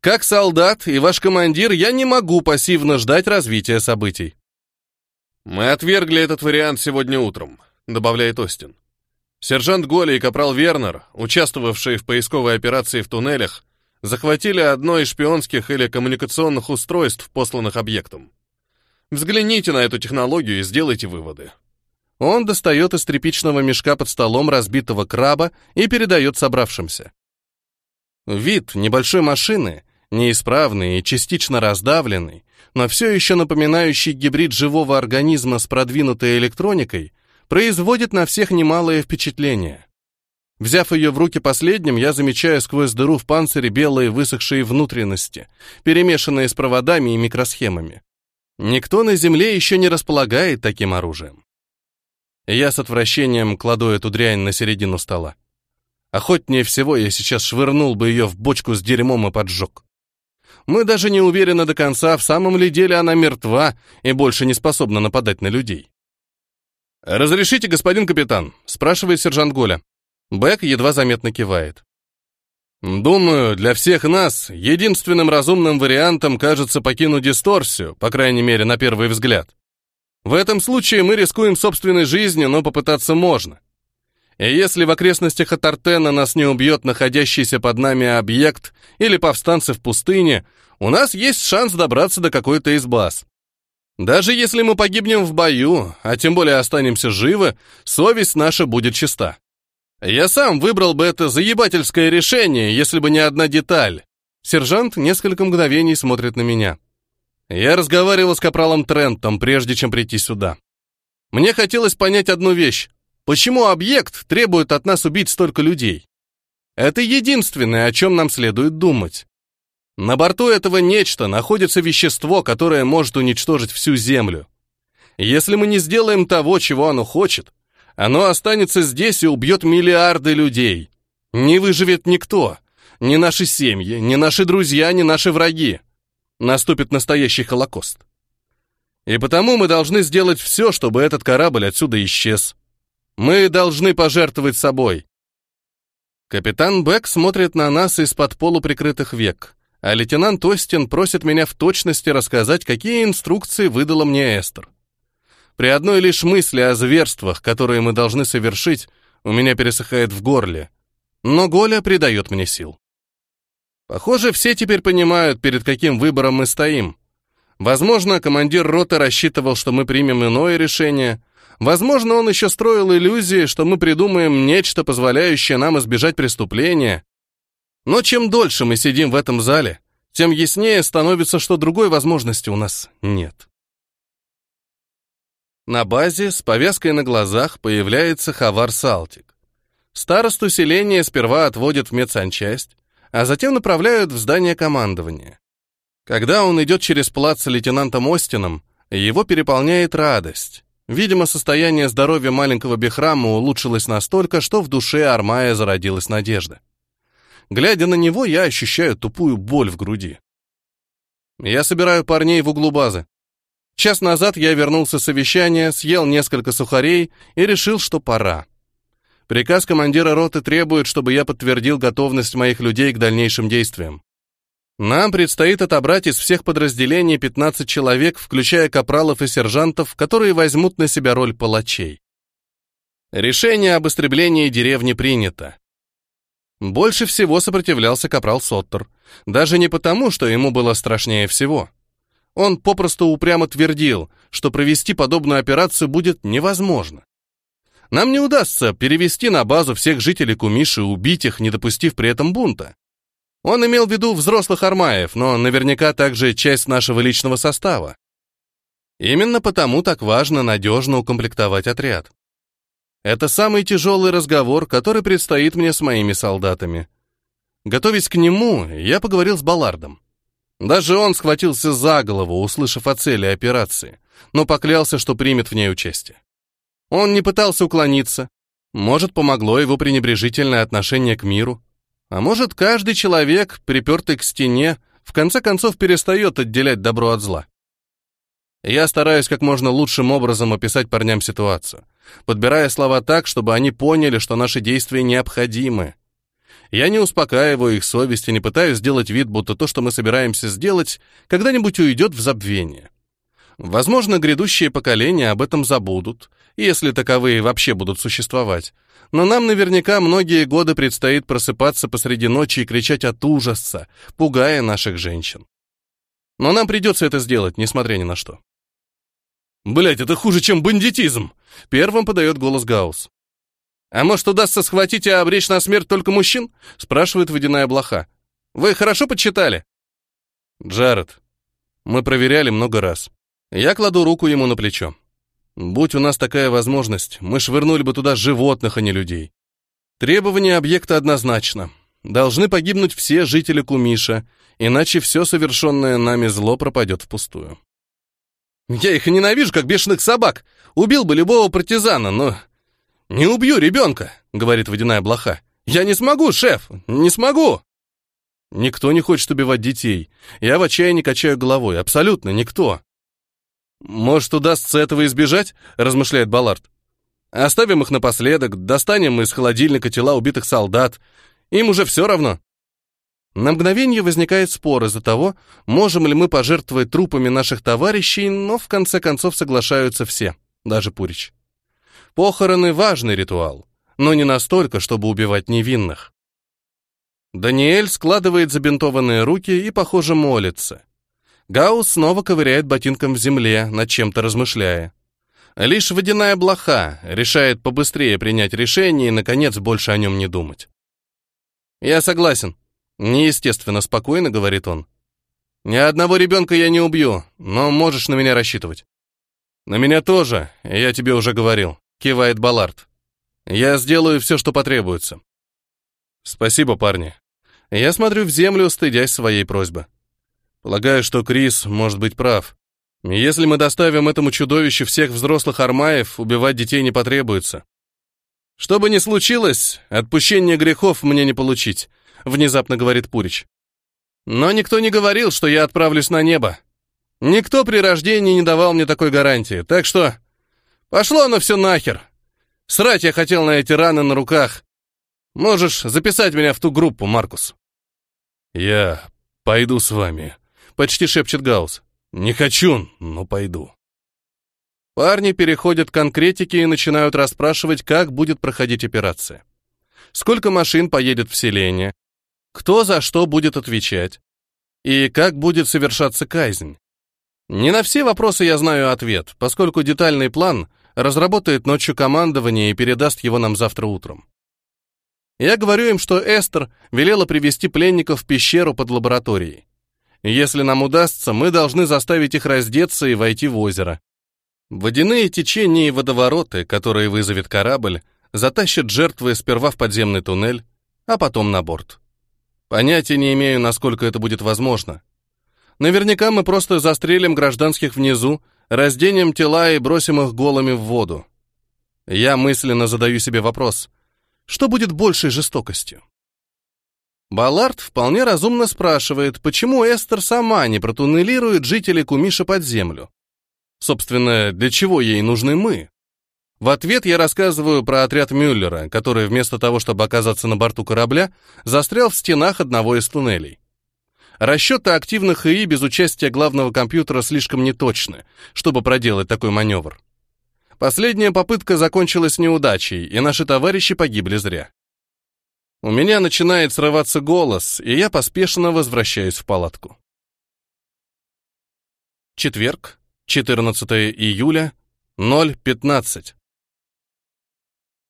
Как солдат и ваш командир я не могу пассивно ждать развития событий. Мы отвергли этот вариант сегодня утром, добавляет Остин. Сержант Голли и капрал Вернер, участвовавшие в поисковой операции в туннелях, захватили одно из шпионских или коммуникационных устройств, посланных объектом. Взгляните на эту технологию и сделайте выводы. Он достает из тряпичного мешка под столом разбитого краба и передает собравшимся. Вид небольшой машины, неисправный и частично раздавленный, но все еще напоминающий гибрид живого организма с продвинутой электроникой, производит на всех немалое впечатление. Взяв ее в руки последним, я замечаю сквозь дыру в панцире белые высохшие внутренности, перемешанные с проводами и микросхемами. Никто на Земле еще не располагает таким оружием. Я с отвращением кладу эту дрянь на середину стола. Охотнее всего я сейчас швырнул бы ее в бочку с дерьмом и поджег. Мы даже не уверены до конца, в самом ли деле она мертва и больше не способна нападать на людей. «Разрешите, господин капитан?» — спрашивает сержант Голя. Бэк едва заметно кивает. «Думаю, для всех нас единственным разумным вариантом кажется покинуть дисторсию, по крайней мере, на первый взгляд. В этом случае мы рискуем собственной жизнью, но попытаться можно. И если в окрестностях Атартена нас не убьет находящийся под нами объект или повстанцы в пустыне, у нас есть шанс добраться до какой-то из баз. Даже если мы погибнем в бою, а тем более останемся живы, совесть наша будет чиста. Я сам выбрал бы это заебательское решение, если бы не одна деталь. Сержант несколько мгновений смотрит на меня. Я разговаривал с капралом Трентом, прежде чем прийти сюда. Мне хотелось понять одну вещь. Почему объект требует от нас убить столько людей? Это единственное, о чем нам следует думать. На борту этого нечто находится вещество, которое может уничтожить всю Землю. Если мы не сделаем того, чего оно хочет, оно останется здесь и убьет миллиарды людей. Не выживет никто. Ни наши семьи, ни наши друзья, ни наши враги наступит настоящий Холокост. И потому мы должны сделать все, чтобы этот корабль отсюда исчез. Мы должны пожертвовать собой. Капитан Бэк смотрит на нас из-под полуприкрытых век, а лейтенант Остин просит меня в точности рассказать, какие инструкции выдала мне Эстер. При одной лишь мысли о зверствах, которые мы должны совершить, у меня пересыхает в горле. Но Голя придает мне сил. Похоже, все теперь понимают, перед каким выбором мы стоим. Возможно, командир роты рассчитывал, что мы примем иное решение. Возможно, он еще строил иллюзии, что мы придумаем нечто, позволяющее нам избежать преступления. Но чем дольше мы сидим в этом зале, тем яснее становится, что другой возможности у нас нет. На базе с повязкой на глазах появляется Хавар Салтик. Старосту селения сперва отводят в медсанчасть, а затем направляют в здание командования. Когда он идет через плац с лейтенантом Остином, его переполняет радость. Видимо, состояние здоровья маленького Бехрама улучшилось настолько, что в душе Армая зародилась надежда. Глядя на него, я ощущаю тупую боль в груди. Я собираю парней в углу базы. Час назад я вернулся с совещания, съел несколько сухарей и решил, что пора. Приказ командира роты требует, чтобы я подтвердил готовность моих людей к дальнейшим действиям. Нам предстоит отобрать из всех подразделений 15 человек, включая капралов и сержантов, которые возьмут на себя роль палачей. Решение об истреблении деревни принято. Больше всего сопротивлялся капрал Соттер, даже не потому, что ему было страшнее всего. Он попросту упрямо твердил, что провести подобную операцию будет невозможно. Нам не удастся перевести на базу всех жителей Кумиши и убить их, не допустив при этом бунта. Он имел в виду взрослых армаев, но наверняка также часть нашего личного состава. Именно потому так важно надежно укомплектовать отряд. Это самый тяжелый разговор, который предстоит мне с моими солдатами. Готовясь к нему, я поговорил с Балардом. Даже он схватился за голову, услышав о цели операции, но поклялся, что примет в ней участие. Он не пытался уклониться. Может, помогло его пренебрежительное отношение к миру. А может, каждый человек, припертый к стене, в конце концов перестает отделять добро от зла. Я стараюсь как можно лучшим образом описать парням ситуацию, подбирая слова так, чтобы они поняли, что наши действия необходимы. Я не успокаиваю их совесть и не пытаюсь сделать вид, будто то, что мы собираемся сделать, когда-нибудь уйдет в забвение. Возможно, грядущие поколения об этом забудут, если таковые вообще будут существовать. Но нам наверняка многие годы предстоит просыпаться посреди ночи и кричать от ужаса, пугая наших женщин. Но нам придется это сделать, несмотря ни на что. Блять, это хуже, чем бандитизм!» Первым подает голос Гаус. «А может, удастся схватить и обречь на смерть только мужчин?» спрашивает водяная блоха. «Вы хорошо подсчитали?» «Джаред, мы проверяли много раз. Я кладу руку ему на плечо. Будь у нас такая возможность, мы швырнули бы туда животных, а не людей. Требование объекта однозначно. Должны погибнуть все жители Кумиша, иначе все совершенное нами зло пропадет впустую. Я их ненавижу, как бешеных собак. Убил бы любого партизана, но... Не убью ребенка, говорит водяная блоха. Я не смогу, шеф, не смогу. Никто не хочет убивать детей. Я в отчаянии качаю головой, абсолютно никто. «Может, удастся этого избежать?» — размышляет Баллард. «Оставим их напоследок, достанем из холодильника тела убитых солдат. Им уже все равно». На мгновение возникает спор из-за того, можем ли мы пожертвовать трупами наших товарищей, но в конце концов соглашаются все, даже Пурич. Похороны — важный ритуал, но не настолько, чтобы убивать невинных. Даниэль складывает забинтованные руки и, похоже, молится. Гаус снова ковыряет ботинком в земле, над чем-то размышляя. Лишь водяная блоха решает побыстрее принять решение и, наконец, больше о нем не думать. «Я согласен», — неестественно спокойно говорит он. «Ни одного ребенка я не убью, но можешь на меня рассчитывать». «На меня тоже, я тебе уже говорил», — кивает Баллард. «Я сделаю все, что потребуется». «Спасибо, парни». Я смотрю в землю, стыдясь своей просьбы. Полагаю, что Крис может быть прав. Если мы доставим этому чудовищу всех взрослых армаев, убивать детей не потребуется. Что бы ни случилось, отпущение грехов мне не получить, внезапно говорит Пурич. Но никто не говорил, что я отправлюсь на небо. Никто при рождении не давал мне такой гарантии, так что пошло оно все нахер. Срать я хотел на эти раны на руках. Можешь записать меня в ту группу, Маркус. Я пойду с вами, Почти шепчет Гаус. «Не хочу, но пойду». Парни переходят к конкретике и начинают расспрашивать, как будет проходить операция. Сколько машин поедет в селение, кто за что будет отвечать и как будет совершаться казнь. Не на все вопросы я знаю ответ, поскольку детальный план разработает ночью командование и передаст его нам завтра утром. Я говорю им, что Эстер велела привести пленников в пещеру под лабораторией. Если нам удастся, мы должны заставить их раздеться и войти в озеро. Водяные течения и водовороты, которые вызовет корабль, затащат жертвы сперва в подземный туннель, а потом на борт. Понятия не имею, насколько это будет возможно. Наверняка мы просто застрелим гражданских внизу, разденем тела и бросим их голыми в воду. Я мысленно задаю себе вопрос, что будет большей жестокостью? Баллард вполне разумно спрашивает, почему Эстер сама не протуннелирует жителей Кумиша под землю. Собственно, для чего ей нужны мы? В ответ я рассказываю про отряд Мюллера, который вместо того, чтобы оказаться на борту корабля, застрял в стенах одного из туннелей. Расчеты активных ИИ без участия главного компьютера слишком неточны, чтобы проделать такой маневр. Последняя попытка закончилась неудачей, и наши товарищи погибли зря. У меня начинает срываться голос, и я поспешно возвращаюсь в палатку. Четверг, 14 июля, 0.15.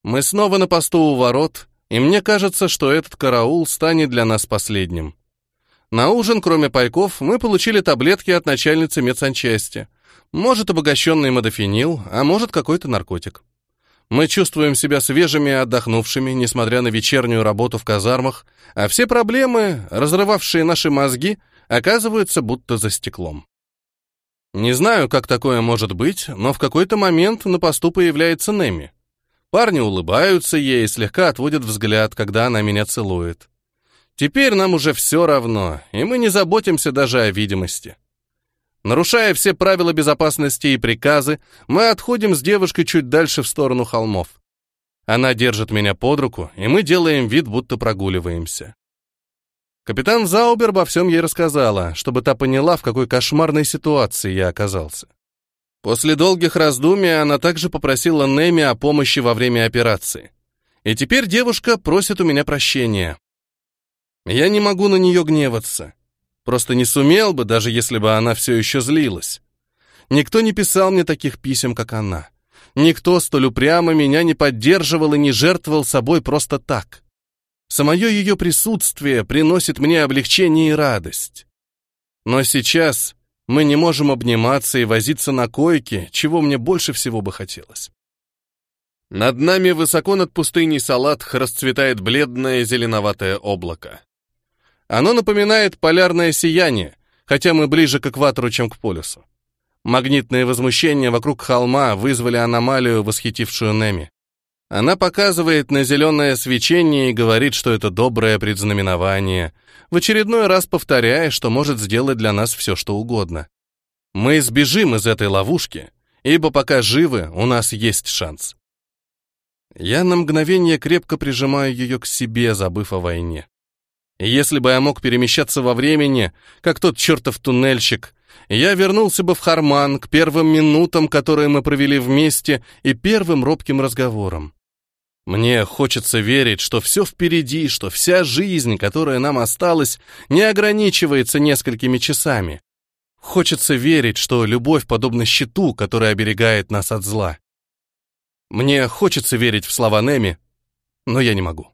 Мы снова на посту у ворот, и мне кажется, что этот караул станет для нас последним. На ужин, кроме пайков, мы получили таблетки от начальницы медсанчасти. Может, обогащенный модофенил, а может, какой-то наркотик. Мы чувствуем себя свежими и отдохнувшими, несмотря на вечернюю работу в казармах, а все проблемы, разрывавшие наши мозги, оказываются будто за стеклом. Не знаю, как такое может быть, но в какой-то момент на посту появляется Неми. Парни улыбаются ей и слегка отводят взгляд, когда она меня целует. Теперь нам уже все равно, и мы не заботимся даже о видимости. Нарушая все правила безопасности и приказы, мы отходим с девушкой чуть дальше в сторону холмов. Она держит меня под руку, и мы делаем вид, будто прогуливаемся. Капитан Заубер обо всем ей рассказала, чтобы та поняла, в какой кошмарной ситуации я оказался. После долгих раздумий она также попросила Неми о помощи во время операции. И теперь девушка просит у меня прощения. Я не могу на нее гневаться. Просто не сумел бы, даже если бы она все еще злилась. Никто не писал мне таких писем, как она. Никто столь упрямо меня не поддерживал и не жертвовал собой просто так. Самое ее присутствие приносит мне облегчение и радость. Но сейчас мы не можем обниматься и возиться на койке, чего мне больше всего бы хотелось. Над нами высоко над пустыней Салатх расцветает бледное зеленоватое облако. Оно напоминает полярное сияние, хотя мы ближе к экватору, чем к полюсу. Магнитные возмущения вокруг холма вызвали аномалию, восхитившую Неми. Она показывает на зеленое свечение и говорит, что это доброе предзнаменование, в очередной раз повторяя, что может сделать для нас все, что угодно. Мы сбежим из этой ловушки, ибо пока живы, у нас есть шанс. Я на мгновение крепко прижимаю ее к себе, забыв о войне. Если бы я мог перемещаться во времени, как тот чертов туннельщик, я вернулся бы в Харман к первым минутам, которые мы провели вместе, и первым робким разговорам. Мне хочется верить, что все впереди, что вся жизнь, которая нам осталась, не ограничивается несколькими часами. Хочется верить, что любовь подобна щиту, который оберегает нас от зла. Мне хочется верить в слова Неми, но я не могу.